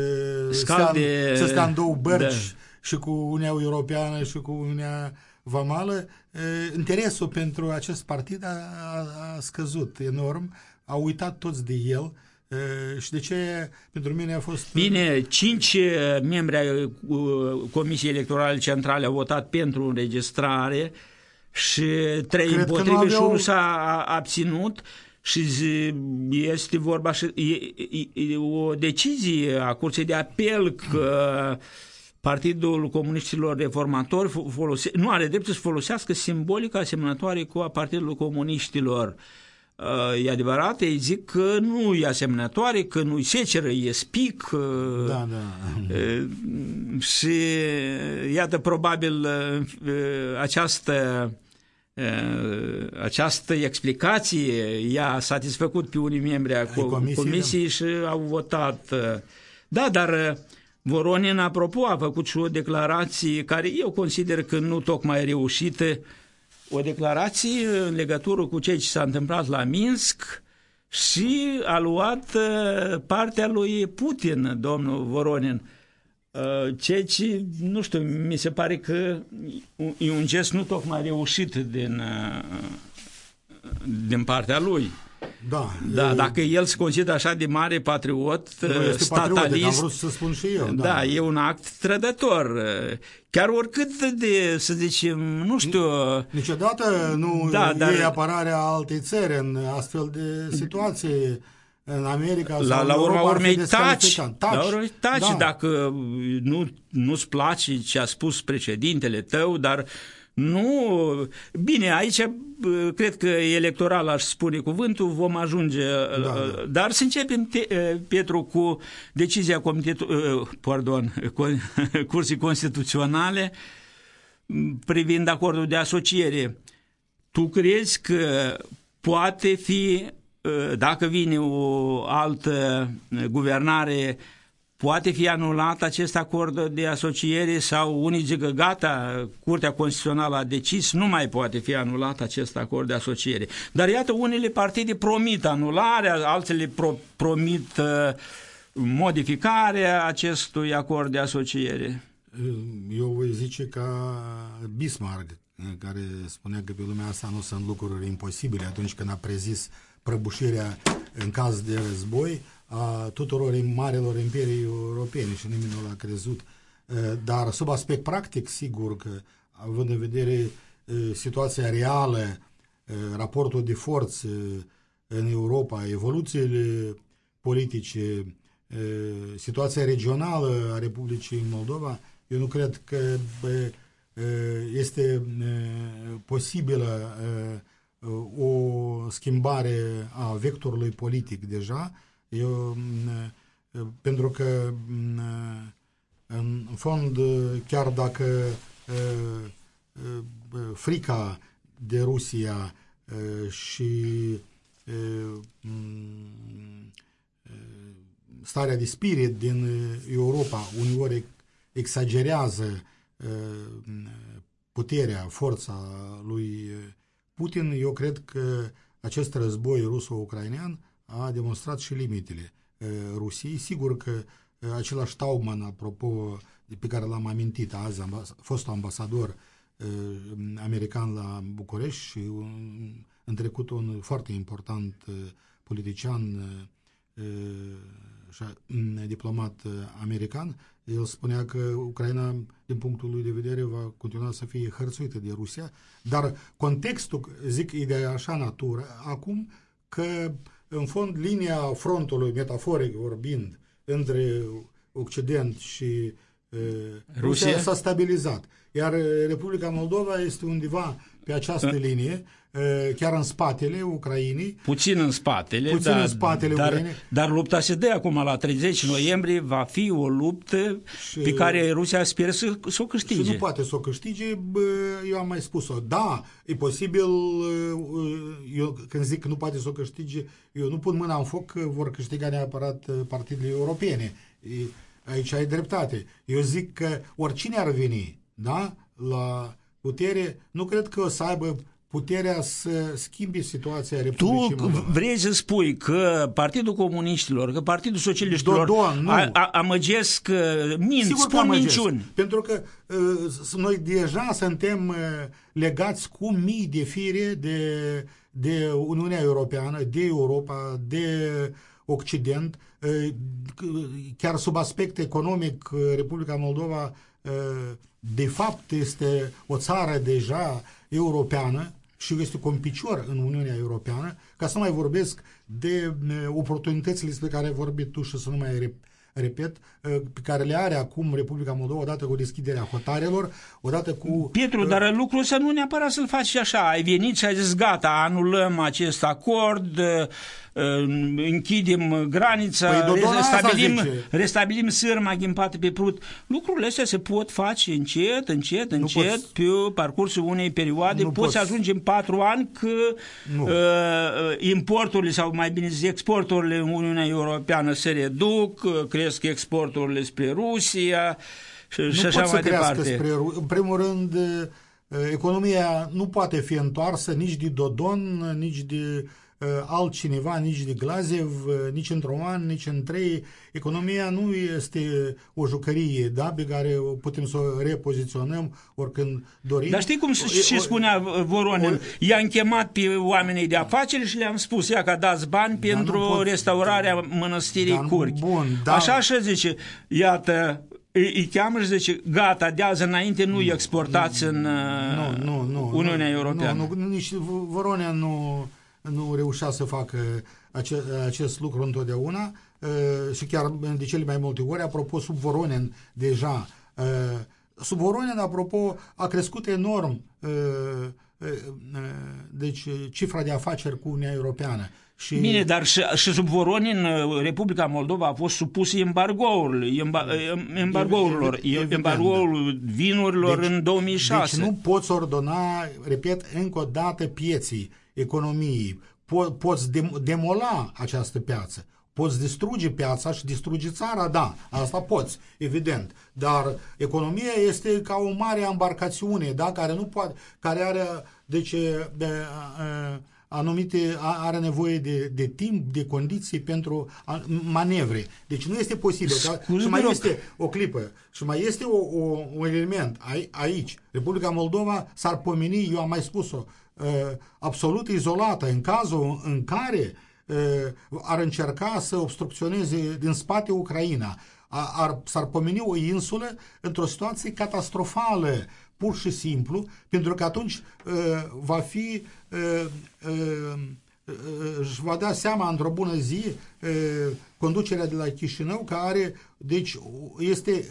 F: Scalde,
G: stea, să stea în două bărci
F: da.
G: și cu Uniunea Europeană și cu Uniunea Vamală, interesul pentru acest partid a, a, a scăzut enorm, au uitat toți de el. Și de ce? Pentru mine a fost...
F: Bine, cinci membri ai Comisiei Electorale Centrale au votat pentru înregistrare și trei
G: Cred că nu
F: împotrivă și
G: aveau-
F: unul s-a abținut și zi- este vorba și e, e, e o decizie a Curții de Apel că Partidul Comuniștilor Reformatori fo- folose, nu are dreptul să folosească simbolica asemănătoare cu a Partidului Comuniștilor. Uh, E adevărat, ei zic că nu e asemănătoare, că nu-i seceră, e spic. uh,
G: Da, da.
F: uh, Și iată, probabil uh, această uh, această explicație i-a satisfăcut pe unii membri ai co-
G: comisiei,
F: comisiei și au votat. uh, Da, dar uh, Voronin, apropo, a făcut și o declarație care eu consider că nu tocmai reușită, o declarație în legătură cu ceea ce s-a întâmplat la Minsk și a luat uh, partea lui Putin, domnul Voronin. Uh, Ceea ce, nu știu, mi se pare că e un gest nu tocmai reușit din, uh, din partea lui.
G: Da,
F: Da,
G: e-
F: dacă el se consideră așa de mare patriot,
G: nu este patriotic, am
F: statalist,
G: vrut să spun și eu.
F: da.
G: Da,
F: da, e un act trădător. Chiar oricât de, să zicem, nu știu,
G: Niciodată nu
F: Da,
G: da,
F: dar-
G: iei apărarea altei țări în astfel de situații în America
F: la,
G: sau
F: la
G: în
F: urma
G: Europa ar fi
F: urmei taci,
G: descalificat.
F: la urma urmei taci
G: da.
F: dacă nu, nu-ți place ce a spus președintele tău, dar nu... Bine, aici bă, cred că electoral aș spune cuvântul, vom ajunge...
G: da.
F: Dar să începem, te, Petru, cu decizia Comitetului, pardon, Curții Constituționale privind acordul de asociere. Tu crezi că poate fi, dacă vine o altă guvernare, poate fi anulat acest acord de asociere sau unii zic că gata, Curtea Constituțională a decis, nu mai poate fi anulat acest acord de asociere. Dar iată, unele partide promit anularea, altele pro, promit uh, modificarea acestui acord de asociere.
G: Eu voi zice ca Bismarck, care spunea că pe lumea asta nu sunt lucruri imposibile atunci când a prezis prăbușirea în caz de război a tuturor marilor imperii europene și nimeni nu l-a crezut. Dar sub aspect practic, sigur că având în vedere situația reală, raportul de forță în Europa, evoluțiile politice, situația regională a Republicii Moldova, eu nu cred că este posibilă o schimbare a vectorului politic deja, eu, pentru că în fond, chiar dacă frica de Rusia și starea de spirit din Europa uneori exagerează puterea, forța lui Putin, eu cred că acest război ruso-ucrainean a demonstrat și limitele Rusiei. Sigur că același Tauman, apropo, pe care l-am amintit azi, fostul ambasador american la București și în trecut un foarte important politician și diplomat american, el spunea că Ucraina, din punctul lui de vedere, va continua să fie hărțuită de Rusia, dar contextul, zic, e de așa natură, acum că, în fond, linia frontului, metaforic vorbind, între Occident și Rusia s-a stabilizat. Iar Republica Moldova este undeva pe această linie, chiar în spatele Ucrainei.
F: Puțin în spatele,
G: puțin
F: dar,
G: în spatele
F: dar,
G: Ucrainei.
F: dar lupta se dă acum la 30 noiembrie, va fi o luptă și, pe care Rusia speră să, să o câștige.
G: Și nu poate să o câștige, eu am mai spus-o. Da, e posibil, eu când zic că nu poate să o câștige, eu nu pun mâna în foc că vor câștiga neapărat partidele europene. Aici ai dreptate. Eu zic că oricine ar veni, da, la putere, nu cred că o să aibă puterea să schimbe situația Republicii
F: Tu
G: Moldova.
F: vrei să spui că Partidul Comuniștilor, că Partidul Socialiștilor
G: Dodon, nu.
F: a, a, amăgesc, mint,
G: Sigur
F: spun
G: că amăgesc,
F: minciuni.
G: Pentru că uh, noi deja suntem uh, legați cu mii de fire de, de Uniunea Europeană, de Europa, de Occident. Uh, chiar sub aspect economic, uh, Republica Moldova uh, de fapt este o țară deja europeană și este cu un picior în Uniunea Europeană, ca să nu mai vorbesc de oportunitățile despre care ai vorbit tu și să nu mai repet, pe care le are acum Republica Moldova odată cu deschiderea hotarelor, odată cu...
F: Pietru, uh, dar lucrul ăsta nu neapărat să-l faci așa. Ai venit și ai zis, gata, anulăm acest acord, închidem granița,
G: păi,
F: restabilim, restabilim sârma ghimpată pe prut. Lucrurile astea se pot face încet, încet, nu încet, poți, pe parcursul unei perioade. Nu poți, poți ajunge în patru ani că uh, importurile, sau mai bine zis, exporturile în Uniunea Europeană se reduc, cresc exporturile spre Rusia și,
G: nu
F: și așa mai departe.
G: Spre, în primul rând, economia nu poate fi întoarsă nici de Dodon, nici de altcineva, nici de Glazev, nici într-un an, nici în trei. Economia nu este o jucărie, da, pe care putem să o repoziționăm oricând dorim.
F: Dar știi cum și spunea Voronin? I-am chemat pe oamenii de afaceri și le-am spus, ia că dați bani da, pentru pot, restaurarea da, mănăstirii
G: da,
F: Curchi.
G: Bun, da.
F: Așa și zice, iată, îi cheamă și zice, gata, de azi înainte nu îi exportați în
G: nu, nu, nu,
F: Uniunea
G: nu,
F: Europeană.
G: Nu, nu, nici Voronia nu nu reușea să facă ace, acest lucru întotdeauna și chiar de cele mai multe ori, apropo, sub Voronin deja, sub Voronin, apropo, a crescut enorm deci cifra de afaceri cu Uniunea Europeană.
F: Și... Bine, dar și, și sub Voronin, Republica Moldova a fost supusă embargoului, emba, embargourilor, embargoul vinurilor
G: deci,
F: în 2006.
G: Deci nu poți ordona, repet, încă o dată pieții economiei, po- poți demola această piață, poți distruge piața și distruge țara, da, asta poți, evident, dar economia este ca o mare embarcațiune, da, care nu poate, care are, deci, de, de, anumite, are nevoie de, de timp, de condiții pentru manevre. Deci nu este posibil. Scuze, și mai rog. este o clipă, și mai este o, o, un element aici. Republica Moldova s-ar pomeni, eu am mai spus-o, absolut izolată în cazul în care ar încerca să obstrucționeze din spate Ucraina. Ar, s-ar pomeni o insulă într-o situație catastrofală, pur și simplu, pentru că atunci va fi își va da seama într-o bună zi conducerea de la Chișinău care deci este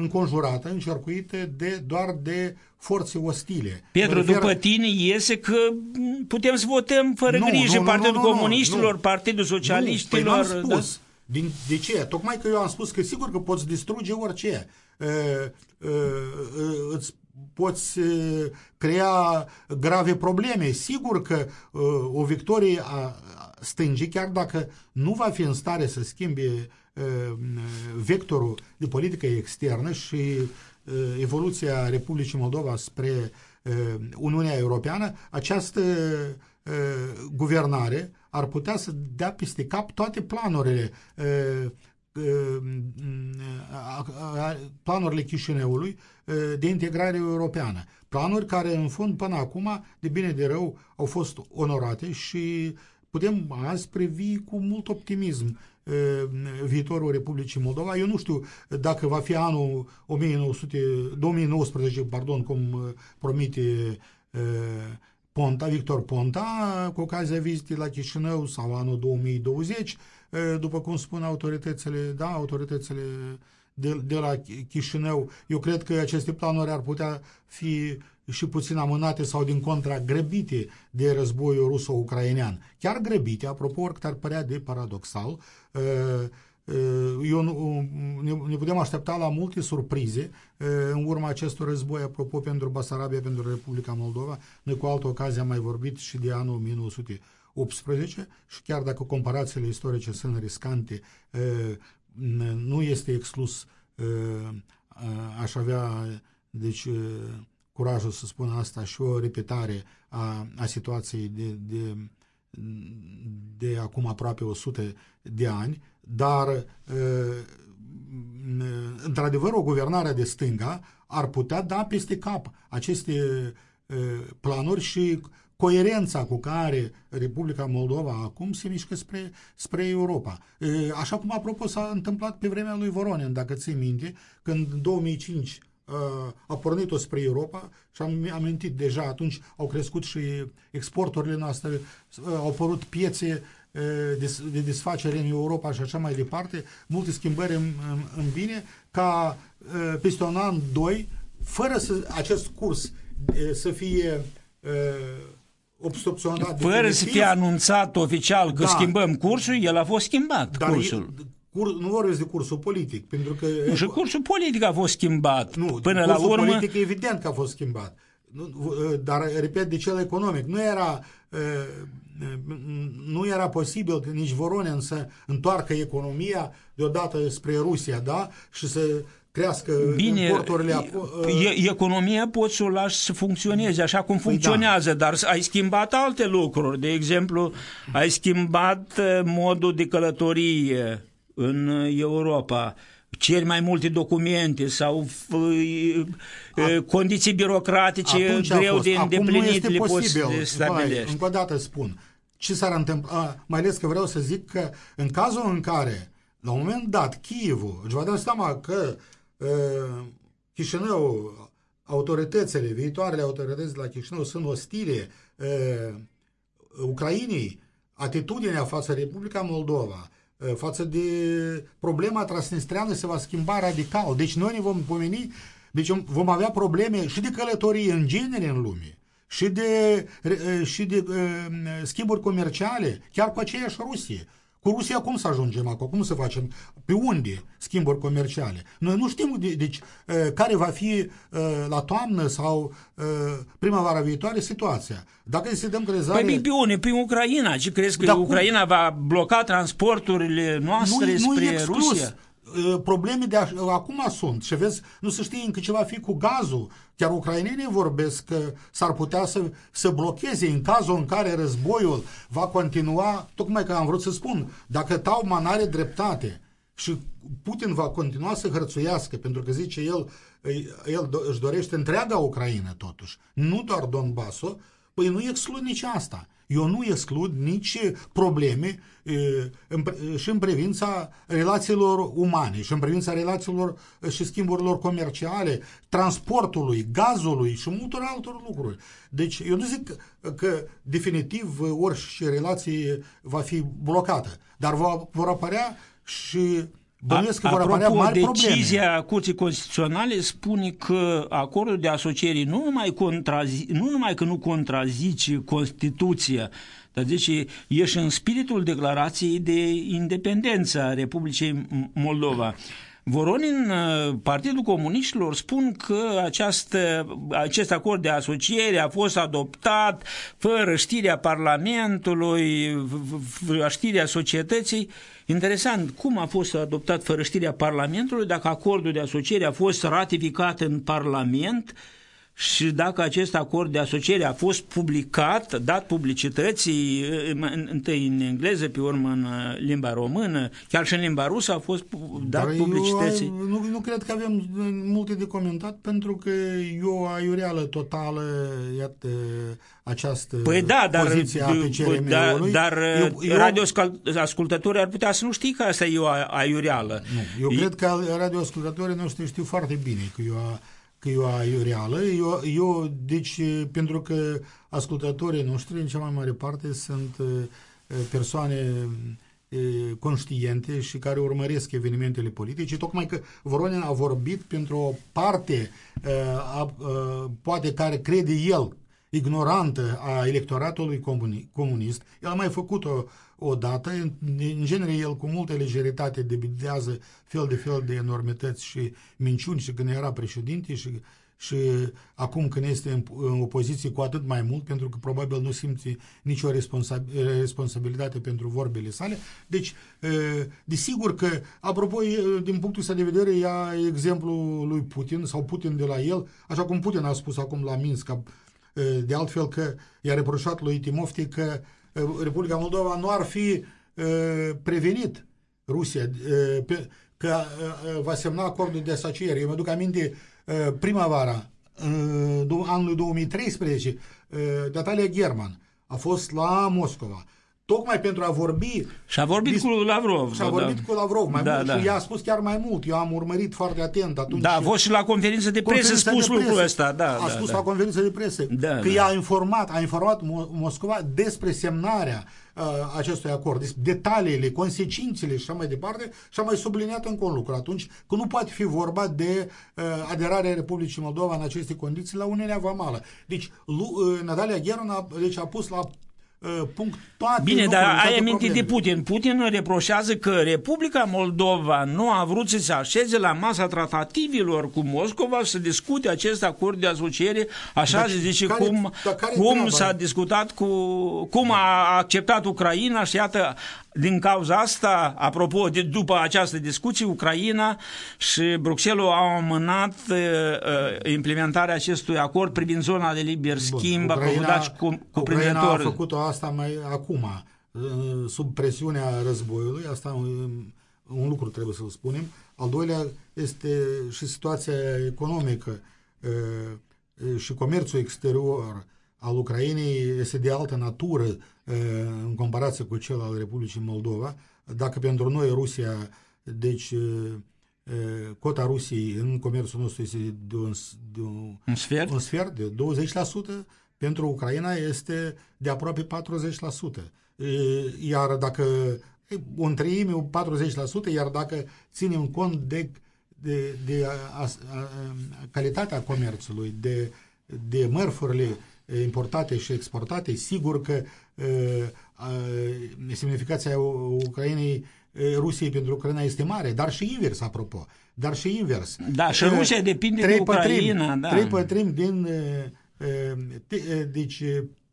G: înconjurată, încercuită de, doar de forțe ostile.
F: Pietru, refer... după tine iese că putem să votăm fără
G: nu,
F: grijă
G: nu,
F: Partidul
G: nu, nu,
F: Comuniștilor,
G: nu.
F: Partidul Socialiștilor.
G: Nu, păi spus. Da? Din, de ce? Tocmai că eu am spus că sigur că poți distruge orice. Uh, uh, uh, îți poți crea grave probleme. Sigur că o victorie a stângii, chiar dacă nu va fi în stare să schimbe vectorul de politică externă și evoluția Republicii Moldova spre Uniunea Europeană, această guvernare ar putea să dea peste cap toate planurile planurile Chișinăului de integrare europeană. Planuri care, în fond, până acum, de bine de rău, au fost onorate și putem azi previ cu mult optimism viitorul Republicii Moldova. Eu nu știu dacă va fi anul 1900, 2019, pardon, cum promite Ponta, Victor Ponta, cu ocazia vizitei la Chișinău sau anul 2020, după cum spun autoritățile, da, autoritățile de, de la Chișinău. Eu cred că aceste planuri ar putea fi și puțin amânate sau din contra grăbite de războiul ruso-ucrainean. Chiar grăbite, apropo, oricât ar părea de paradoxal, eu nu, ne, ne putem aștepta la multe surprize în urma acestor război, apropo, pentru Basarabia, pentru Republica Moldova. Noi cu altă ocazie am mai vorbit și de anul 1918 și chiar dacă comparațiile istorice sunt riscante, nu este exclus, aș avea, deci, curajul să spun asta și o repetare a, a situației de, de, de acum aproape 100 de ani, dar într-adevăr o guvernare de stânga ar putea da peste cap aceste planuri și coerența cu care Republica Moldova acum se mișcă spre, spre Europa. Așa cum apropo s-a întâmplat pe vremea lui Voronin, dacă ții minte, când în 2005 a pornit-o spre Europa și am amintit deja atunci au crescut și exporturile noastre, au apărut piețe de desfacere în Europa și așa mai departe, multe schimbări în, în, în bine, ca peste un an, doi, fără să acest curs să fie obstrucționat
F: Fără definitiv, să fie anunțat oficial că da, schimbăm cursul, el a fost schimbat,
G: dar
F: cursul.
G: E, cur, nu vorbesc de cursul politic, pentru că...
F: Nu, și cursul politic a fost schimbat.
G: Nu,
F: până
G: cursul
F: la urmă...
G: politic evident că a fost schimbat. Dar, repet, de cel economic. Nu era, nu era posibil că nici Voronin să întoarcă economia deodată spre Rusia, da? Și să crească
F: Bine,
G: importurile.
F: E, economia poți să o lași să funcționeze așa cum funcționează, păi da. dar ai schimbat alte lucruri. De exemplu, ai schimbat modul de călătorie în Europa ceri mai multe documente sau A, condiții birocratice greu
G: fost.
F: de îndeplinit
G: le
F: poți stabilești.
G: Încă o dată spun, ce s-ar întâmpla, mai ales că vreau să zic că în cazul în care, la un moment dat, Chievul își va da seama că uh, Chișinău, autoritățile, viitoarele autorități de la Chișinău sunt ostile uh, Ucrainei, atitudinea față Republica Moldova, față de problema transnistreană se va schimba radical. Deci noi ne vom pomeni, deci vom avea probleme și de călătorie în genere în lume, și de, și de uh, schimburi comerciale, chiar cu aceeași Rusie. Cu Rusia cum să ajungem acolo? Cum să facem? Pe unde schimburi comerciale? Noi nu știm de, deci, care va fi la toamnă sau primăvara viitoare situația. Dacă să dăm crezare...
F: Păi pe unde? Pe Ucraina. Ce crezi că Dar Ucraina cum? va bloca transporturile noastre nu, spre nu Rusia?
G: Probleme de a, acum sunt și vezi, nu se știe încă ce va fi cu gazul. Chiar ucrainenii vorbesc că s-ar putea să, să blocheze în cazul în care războiul va continua, tocmai că am vrut să spun, dacă Tauman are dreptate și Putin va continua să hărțuiască, pentru că zice el, el își dorește întreaga Ucraina totuși, nu doar Donbassul, păi nu exclud nici asta. Eu nu exclud nici probleme și în privința relațiilor umane, și în privința relațiilor și schimburilor comerciale, transportului, gazului și multor altor lucruri. Deci eu nu zic că definitiv orice relație va fi blocată, dar vor apărea și Bănuiesc că vor apărea mari
F: decizia
G: probleme.
F: Curții Constituționale spune că acordul de asociere nu numai, contrazi, nu numai că nu contrazice Constituția, dar zice, ești în spiritul declarației de independență a Republicii Moldova. Voronin, uh, Partidul Comuniștilor, spun că această, acest acord de asociere a fost adoptat fără știrea Parlamentului, fără știrea societății. Interesant, cum a fost adoptat fără știrea Parlamentului dacă acordul de asociere a fost ratificat în Parlament și dacă acest acord de asociere a fost publicat, dat publicității, întâi în engleză, pe urmă în uh, limba română, chiar și în limba rusă a fost dat Dar publicității.
G: Eu, nu, nu cred că avem multe de comentat, pentru că e o aiureală totală, iată, această
F: păi da, dar,
G: poziție a
F: da, dar eu, eu, radioascultătorii ar putea să nu știi că asta e o aiureală.
G: Nu, eu e... cred că radioascultătorii noștri știu foarte bine că eu că e o aiureală. Eu, eu, deci, pentru că ascultătorii noștri, în cea mai mare parte, sunt persoane conștiente și care urmăresc evenimentele politice, tocmai că Voronin a vorbit pentru o parte, a, poate care crede el, ignorantă a electoratului comunist. El a mai făcut-o o dată, în, în genere el cu multă legeritate debidează fel de fel de enormități și minciuni și când era președinte și și acum când este în, în opoziție cu atât mai mult, pentru că probabil nu simți nicio responsabilitate pentru vorbele sale. Deci, desigur că, apropo, din punctul ăsta de vedere, ia exemplul lui Putin sau Putin de la el, așa cum Putin a spus acum la Minsk, de altfel că i-a reproșat lui Timofti că Republica Moldova nu ar fi prevenit Rusia, că va semna acordul de asociere. Eu mă duc aminte Uh, primăvara uh, anului 2013, uh, Natalia German a fost la Moscova tocmai pentru a vorbi...
F: Și a vorbit dis- cu Lavrov.
G: Și a vorbit da. cu Lavrov mai da, mult da. și i-a spus chiar mai mult. Eu am urmărit foarte atent atunci.
F: Da, a fost și la conferință de presă spus lucrul ăsta. Da,
G: a
F: da,
G: spus
F: da.
G: la conferință de presă da, că da. i-a informat, a informat Moscova despre semnarea uh, acestui acord, despre detaliile, consecințele și așa mai departe și a mai subliniat încă un lucru atunci că nu poate fi vorba de uh, aderarea Republicii Moldova în aceste condiții la Uniunea Vamală. Deci, uh, Natalia Gheron a, deci a pus la Uh, punctate
F: Bine, dar ai amintit de Putin. Putin reproșează că Republica Moldova nu a vrut să se așeze la masa tratativilor cu Moscova să discute acest acord de asociere, așa se zice, care, cum, cum s-a discutat cu, cum a acceptat Ucraina și iată, din cauza asta, apropo, de, după această discuție, Ucraina și Bruxelles au amânat uh, uh, implementarea acestui acord privind zona de liber schimb, aprofundat și
G: cuprinzător. Ucraina a făcut-o asta mai acum, uh, sub presiunea războiului, asta un, un lucru trebuie să-l spunem. Al doilea este și situația economică uh, uh și comerțul exterior al Ucrainei este de altă natură în comparație cu cel al Republicii Moldova. Dacă pentru noi Rusia, deci cota Rusiei în comerțul nostru este de un, de un,
F: un, sfert?
G: un sfert, de 20%, pentru Ucraina este de aproape 40%. Iar dacă un treime, 40%, iar dacă ținem cont de, de, de a, a, a, calitatea comerțului, de, de mărfurile importate și exportate, sigur că semnificația Ucrainei Rusiei pentru Ucraina este mare, dar și invers, apropo. Dar și invers.
F: Da, și Rusia depinde de Ucraina. Pătrim, da.
G: Trei pătrimi din deci,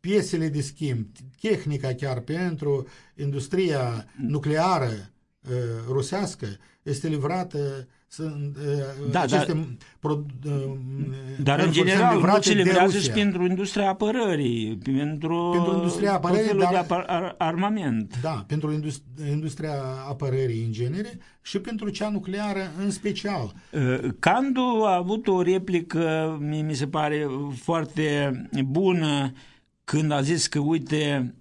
G: piesele de schimb, tehnica chiar pentru industria nucleară rusească este livrată sunt da, aceste dar, pro,
F: dar în general nu se livrează și pentru industria apărării, pentru,
G: pentru industria apărării, dar,
F: de apar, armament.
G: Da, pentru industria apărării în genere și pentru cea nucleară în special.
F: Candu a avut o replică, mi se pare foarte bună, când a zis că, uite,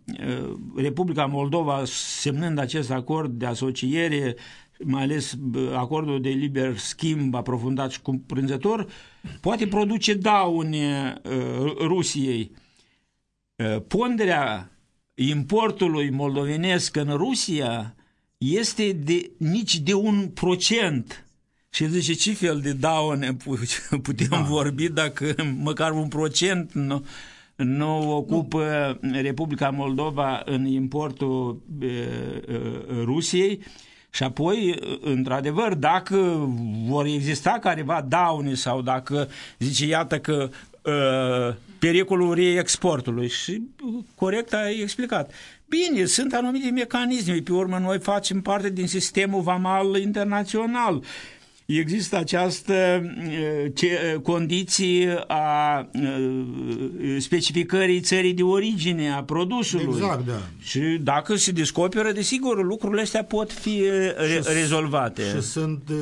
F: Republica Moldova, semnând acest acord de asociere, mai ales acordul de liber schimb aprofundat și cuprinzător, poate produce daune uh, Rusiei. Uh, ponderea importului moldovenesc în Rusia este de nici de un procent. Și zice, ce fel de daune putem da. vorbi dacă măcar un procent nu, nu ocupă nu. Republica Moldova în importul uh, uh, Rusiei? Și apoi, într-adevăr, dacă vor exista careva daune sau dacă zice, iată că uh, pericolul reexportului și corect ai explicat. Bine, sunt anumite mecanisme, pe urmă noi facem parte din sistemul vamal internațional există această ce, condiții a specificării țării de origine a produsului.
G: Exact, da.
F: Și dacă se descoperă, desigur, lucrurile astea pot fi re- și, rezolvate.
G: Și sunt uh,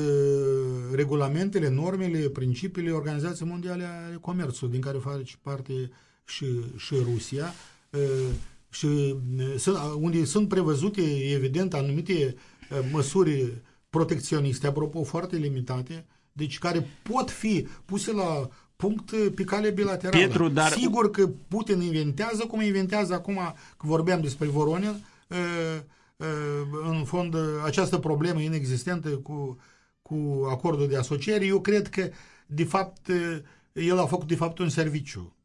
G: regulamentele, normele, principiile Organizației Mondiale a Comerțului, din care face parte și, și Rusia, uh, și uh, unde sunt prevăzute, evident, anumite măsuri protecționiste, apropo, foarte limitate, deci care pot fi puse la punct pe cale bilaterală.
F: Pietru, dar...
G: Sigur că Putin inventează, cum inventează acum, că vorbeam despre Voronin, în fond, această problemă inexistentă cu, cu acordul de asociere, eu cred că, de fapt, el a făcut, de fapt, un serviciu.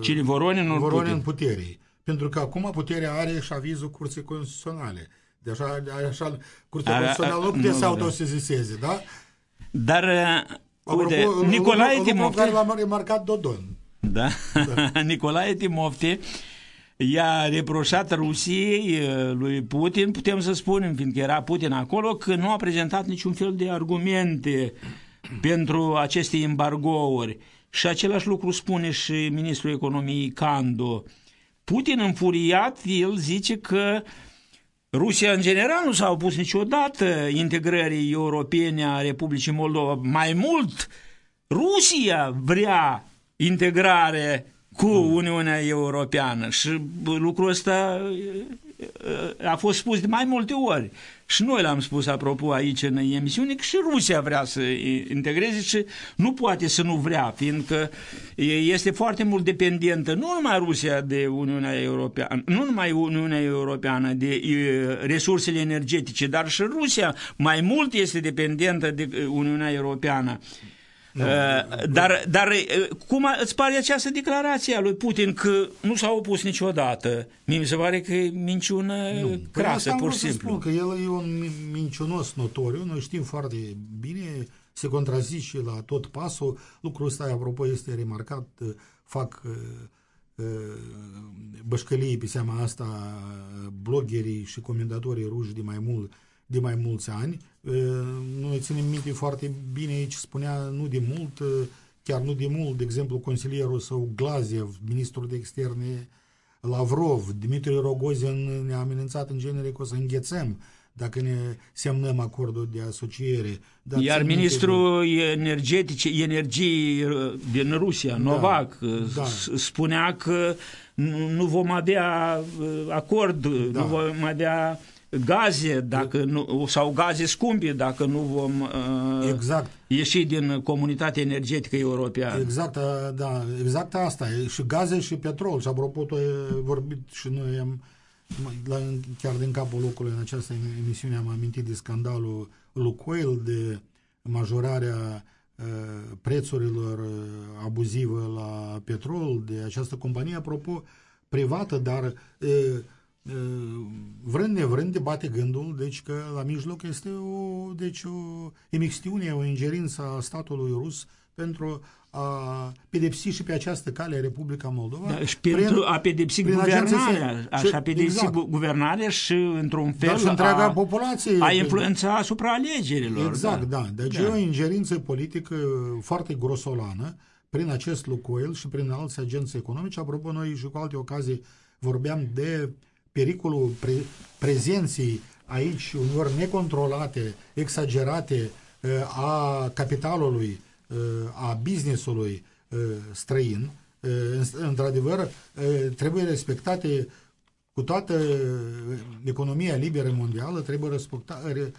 F: Cine Voronin?
G: Voronin puterii. Pentru că acum puterea are și avizul Curții Constituționale. Deci așa, așa Curtea Constituțională nu putea să da. autoseziseze, da?
F: Dar, Apropo, uite, Nicolae Timofte...
G: care l-a remarcat Dodon.
F: Da? da. Nicolae Timofte i-a reproșat Rusiei, lui Putin, putem să spunem, fiindcă era Putin acolo, că nu a prezentat niciun fel de argumente pentru aceste embargouri. Și același lucru spune și ministrul economiei Cando. Putin înfuriat, el zice că Rusia în general nu s-a opus niciodată integrării europene a Republicii Moldova. Mai mult, Rusia vrea integrare cu Uniunea Europeană și lucrul ăsta a fost spus de mai multe ori. Și noi l-am spus, apropo, aici în emisiune, că și Rusia vrea să integreze și nu poate să nu vrea, fiindcă este foarte mult dependentă, nu numai Rusia de Uniunea Europeană, nu numai Uniunea Europeană de resursele energetice, dar și Rusia mai mult este dependentă de Uniunea Europeană. Nu, uh, dar, dar uh, cum îți pare această declarație a lui Putin că nu s-a opus niciodată? Mie mi se pare că e minciună nu. crasă, păi pur și simplu.
G: spun că el e un minciunos notoriu, noi știm foarte bine, se contrazice la tot pasul. Lucrul ăsta, apropo, este remarcat, uh, fac bășcălii pe seama asta bloggerii și comentatorii ruși de mai mult de mai mulți ani. Noi ținem minte foarte bine aici, spunea nu de mult, chiar nu de mult, de exemplu, consilierul său Glaziev, ministrul de externe Lavrov, Dimitri Rogozin ne-a amenințat în genere că o să înghețăm dacă ne semnăm acordul de asociere.
F: Dar Iar ministrul de... energetice, energiei din Rusia, da, Novak, da. spunea că nu vom avea acord, da. nu vom avea gaze dacă nu, sau gaze scumpe dacă nu vom uh, exact. ieși din comunitatea energetică europeană.
G: Exact, uh, da, exact asta. E și gaze și petrol. Și apropo, tu ai vorbit și noi am, la, chiar din capul locului în această emisiune am amintit de scandalul Lukoil, de majorarea uh, prețurilor uh, abuzive la petrol, de această companie, apropo, privată, dar uh, vrând nevrând de bate gândul, deci că la mijloc este o, deci o emixtiune, o ingerință a statului rus pentru a pedepsi și pe această cale Republica Moldova.
F: Da, și pentru prin, a pedepsi guvernarea, așa pedepsi exact. guvernarea și într-un fel Dar și
G: întreaga a, populație.
F: A influența asupra alegerilor.
G: Exact, da. da. Deci da. e o ingerință politică foarte grosolană prin acest Lucoil și prin alți agenți economici. Apropo, noi și cu alte ocazii vorbeam de pericolul pre, prezenței aici uneori necontrolate, exagerate uh, a capitalului, uh, a businessului uh, străin, într-adevăr, trebuie respectate cu toată economia liberă mondială, trebuie respectate,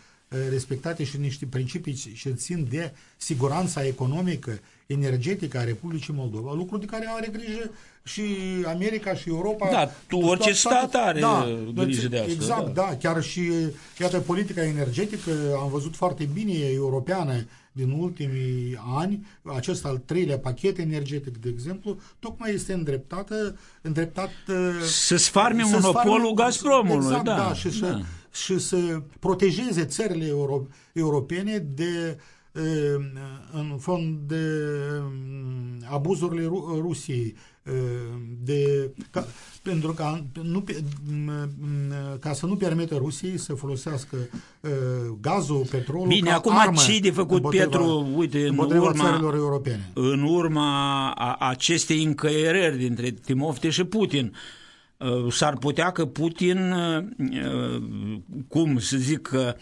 G: respectate și niște principii ce țin de siguranța economică, energetică a Republicii Moldova, lucru de care are grijă și America și Europa.
F: Da, tu orice stat are da, grijă de asta.
G: Exact, da. da, chiar și, iată, politica energetică, am văzut foarte bine, europeană, din ultimii ani, acest al treilea pachet energetic, de exemplu, tocmai este îndreptată, îndreptat
F: să-ți farme monopolul Gazpromului.
G: Exact,
F: da,
G: da, și, da. Să, și să protejeze țările euro, europene de în fond de abuzurile Rusiei, de, ca, pentru ca, nu, ca să nu permită Rusiei să folosească uh, gazul, petrolul
F: Bine,
G: ca
F: acum
G: armă
F: ce de făcut Petru, uite, în urma,
G: europene.
F: în urma a, acestei încăierări dintre Timofte și Putin, uh, s-ar putea că Putin, uh, cum să zic, uh,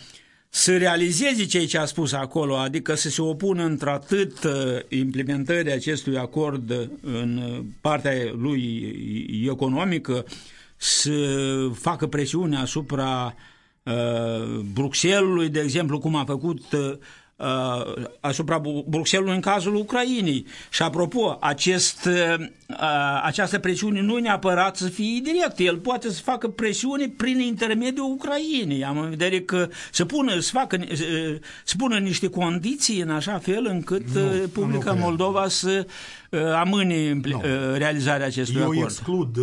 F: să realizeze ceea ce a spus acolo, adică să se opună într-atât uh, implementării acestui acord în partea lui economică, să facă presiune asupra uh, Bruxellesului, de exemplu, cum a făcut uh, uh, asupra Bruxellesului în cazul Ucrainei. Și apropo, acest, uh, această presiune nu neapărat să fie directă, el poate să facă presiune prin intermediul Ucrainei. Am în vedere că să pună, să, facă, să pună niște condiții în așa fel încât nu, Republica nu Moldova să amâne nu. realizarea acestui
G: Eu
F: acord.
G: Eu exclud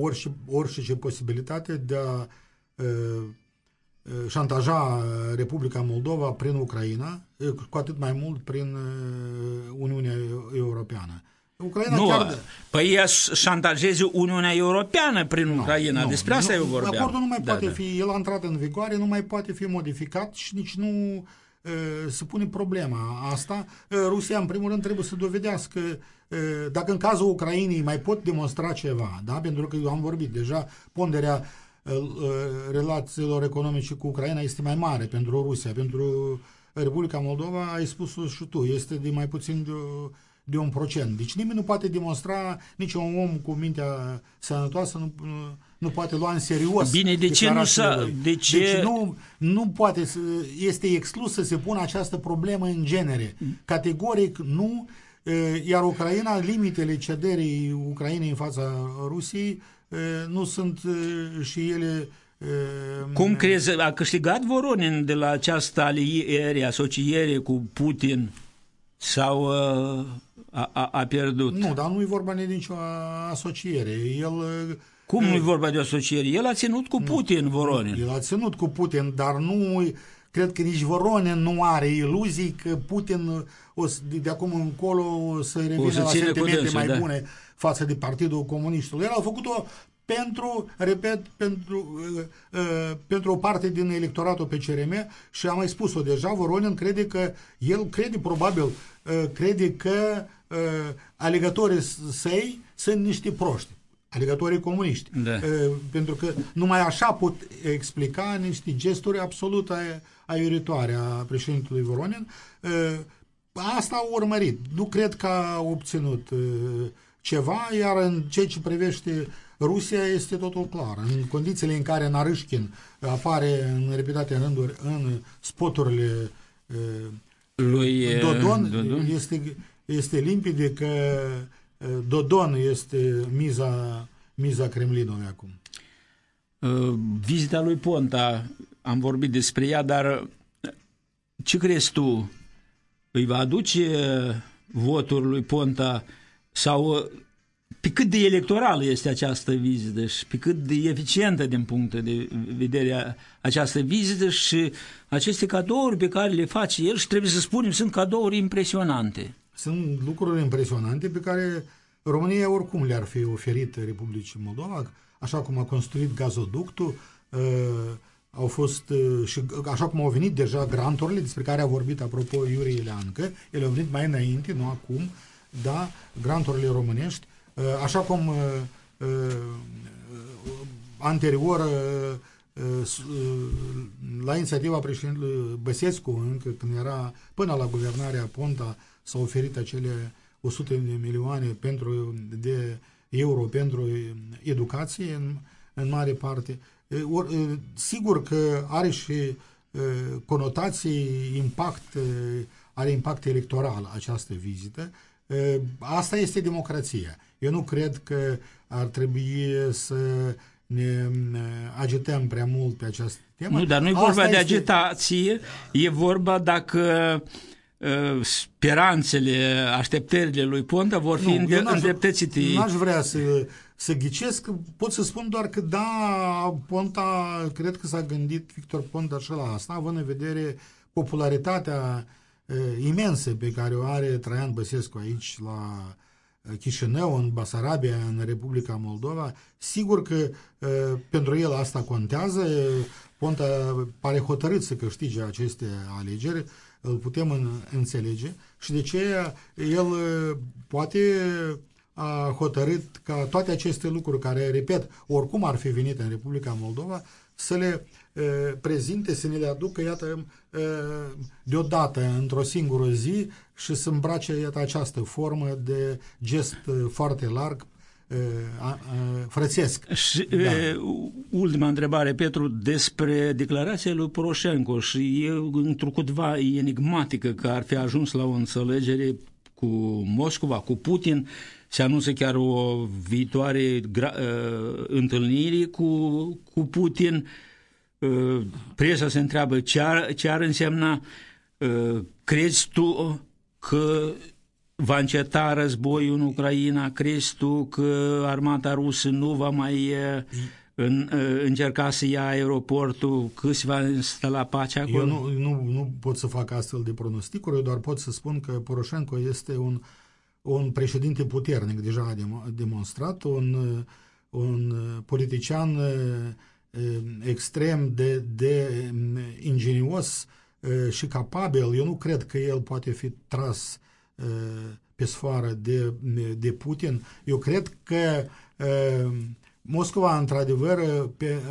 G: orice, orice posibilitate de a șantaja Republica Moldova prin Ucraina, cu atât mai mult prin Uniunea Europeană.
F: Ucraina nu, chiar... păi ea șantajeze Uniunea Europeană prin nu, Ucraina, nu, despre asta nu, eu vorbeam.
G: Acordul nu mai da, poate da. fi, el a intrat în vigoare, nu mai poate fi modificat și nici nu se pune problema asta. Rusia, în primul rând, trebuie să dovedească dacă în cazul Ucrainei mai pot demonstra ceva, da? pentru că eu am vorbit deja, ponderea relațiilor economice cu Ucraina este mai mare pentru Rusia, pentru Republica Moldova, ai spus și tu, este de mai puțin de, de un procent. Deci nimeni nu poate demonstra, nici un om cu mintea sănătoasă nu, nu, nu poate lua în serios.
F: Bine, de ce nu să... De ce...
G: Deci nu, nu poate să, este exclus să se pună această problemă în genere. Categoric nu, iar Ucraina, limitele cederii Ucrainei în fața Rusiei nu sunt și ele
F: cum crezi, a câștigat Voronin de la această aliere, asociere cu Putin sau a, a, a pierdut?
G: Nu, dar nu e vorba de nicio asociere. El
F: cum nu e vorba de asociere? El a ținut cu Putin, nu, Voronin.
G: El a ținut cu Putin, dar nu cred că nici Voronin nu are iluzii că Putin o să, de acum încolo o să revină o să la sentimente dânsul, mai da. bune față de Partidul Comuniștilor. El a făcut-o pentru, repet, pentru, uh, uh, pentru o parte din electoratul PCRM și am mai spus-o deja, Voronin crede că, el crede probabil, uh, crede că uh, alegătorii săi sunt niște proști alegătorii comuniști.
F: Da. Uh,
G: pentru că numai așa pot explica niște gesturi absolut aiuritoare a președintelui Voronin. Uh, asta a urmărit. Nu cred că a obținut uh, ceva, iar în ceea ce privește Rusia este totul clar. În condițiile în care Narâșkin apare în repetate rânduri în spoturile
F: lui
G: Dodon, Dodon, Este, este limpede că Dodon este miza, miza Kremlinului acum.
F: Vizita lui Ponta, am vorbit despre ea, dar ce crezi tu? Îi va aduce voturi lui Ponta sau pe cât de electorală este această vizită și pe cât de eficientă din punct de vedere această vizită și aceste cadouri pe care le face el și trebuie să spunem sunt cadouri impresionante.
G: Sunt lucruri impresionante pe care România oricum le-ar fi oferit Republicii Moldova, așa cum a construit gazoductul, uh, au fost uh, și așa cum au venit deja granturile despre care a vorbit apropo Iurie Ileancă, ele au venit mai înainte, nu acum, da, granturile românești, uh, așa cum anterior la inițiativa președintelui Băsescu, încă când era până la guvernarea Ponta, s-au oferit acele 100 de milioane pentru, de euro pentru educație în, în mare parte. Or, sigur că are și conotații, impact, are impact electoral această vizită. Asta este democrația. Eu nu cred că ar trebui să ne agităm prea mult pe această temă.
F: Nu, dar nu e vorba Asta de este... agitație, e vorba dacă uh, speranțele, așteptările lui Ponta vor fi nu, îndreptățite.
G: Nu aș vrea să, să ghicesc, pot să spun doar că da, Ponta, cred că s-a gândit Victor Ponta și la asta, având în vedere popularitatea uh, imensă pe care o are Traian Băsescu aici la Chișinău, în Basarabia, în Republica Moldova. Sigur că uh, pentru el asta contează. Ponta pare hotărât să câștige aceste alegeri, îl putem în, înțelege și de ce el uh, poate a hotărât ca toate aceste lucruri care, repet, oricum ar fi venit în Republica Moldova, să le prezinte, să ne le aducă, iată, deodată, într-o singură zi și să îmbrace, iată, această formă de gest foarte larg frățesc.
F: Și da. ultima întrebare, Petru, despre declarația lui Poroșenko și e întrucutva enigmatică că ar fi ajuns la o înțelegere cu Moscova, cu Putin, se anunță chiar o viitoare gra, uh, întâlnire cu, cu Putin. Uh, presa se întreabă ce ar, ce ar însemna. Uh, crezi tu că va înceta războiul în Ucraina? Crezi tu că armata rusă nu va mai în, încerca să ia aeroportul, că se va instala pacea acolo?
G: Eu nu, nu, nu pot să fac astfel de pronosticuri, eu doar pot să spun că Poroșenko este un, un președinte puternic, deja a demonstrat, un, un politician extrem de, de ingenios și capabil. Eu nu cred că el poate fi tras pe sfoară de, de Putin. Eu cred că Moscova, într-adevăr, pe,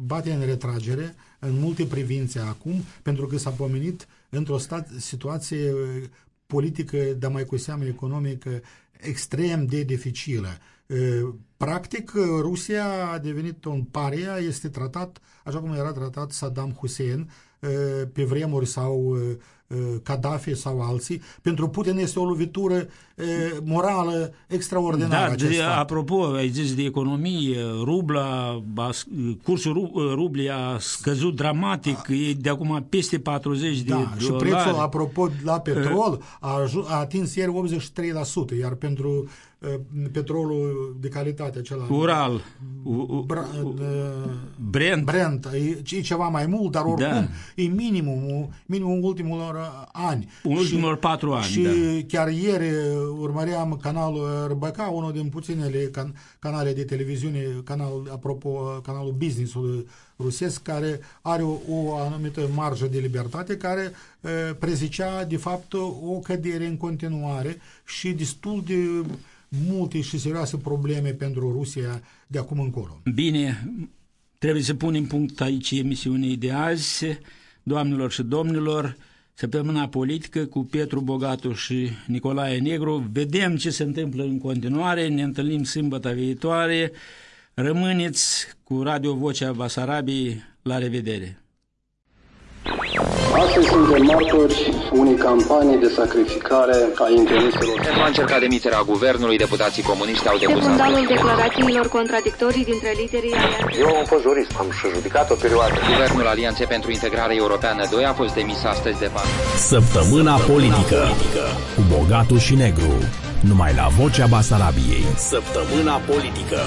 G: bate în retragere în multe privințe acum, pentru că s-a pomenit într-o stat, situație politică, dar mai cu seamă economică, extrem de dificilă. Practic, Rusia a devenit un paria, este tratat așa cum era tratat Saddam Hussein pe vremuri sau Gaddafi sau alții. Pentru Putin este o lovitură morală extraordinară.
F: Da, de, apropo, ai zis de economie, rubla, cursul rublei a scăzut dramatic, a, e de acum peste 40 de da,
G: dolari. și prețul, apropo, la petrol a, a atins ieri 83%, iar pentru petrolul de calitate acela.
F: Ural.
G: Bra,
F: Brent.
G: Brent. E ceva mai mult, dar oricum da. e minimum, minimum ultimul ani.
F: În ultimul patru ani,
G: Și
F: da.
G: chiar ieri urmăream canalul RBK, unul din puținele can, canale de televiziune, canal, apropo, canalul business-ului rusesc, care are o, o anumită marjă de libertate, care uh, prezicea, de fapt, o cădere în continuare și destul de multe și serioase probleme pentru Rusia de acum încolo.
F: Bine, trebuie să punem punct aici emisiunii de azi. Doamnelor și domnilor, săptămâna politică cu Petru Bogatu și Nicolae Negru. Vedem ce se întâmplă în continuare, ne întâlnim sâmbătă viitoare. Rămâneți cu Radio Vocea Basarabiei. La revedere!
A: Astăzi suntem martori unei campanii de sacrificare a intereselor.
B: Pentru a încerca demiterea guvernului, deputații comuniști au depus...
C: Secundalul declarațiilor contradictorii dintre liderii alianței.
D: Eu am fost jurist, am și judicat o perioadă.
B: Guvernul Alianței pentru Integrare Europeană 2 a fost demis astăzi de fapt.
E: Săptămâna politică cu Bogatu și Negru. Numai la Vocea Basarabiei. Săptămâna politică.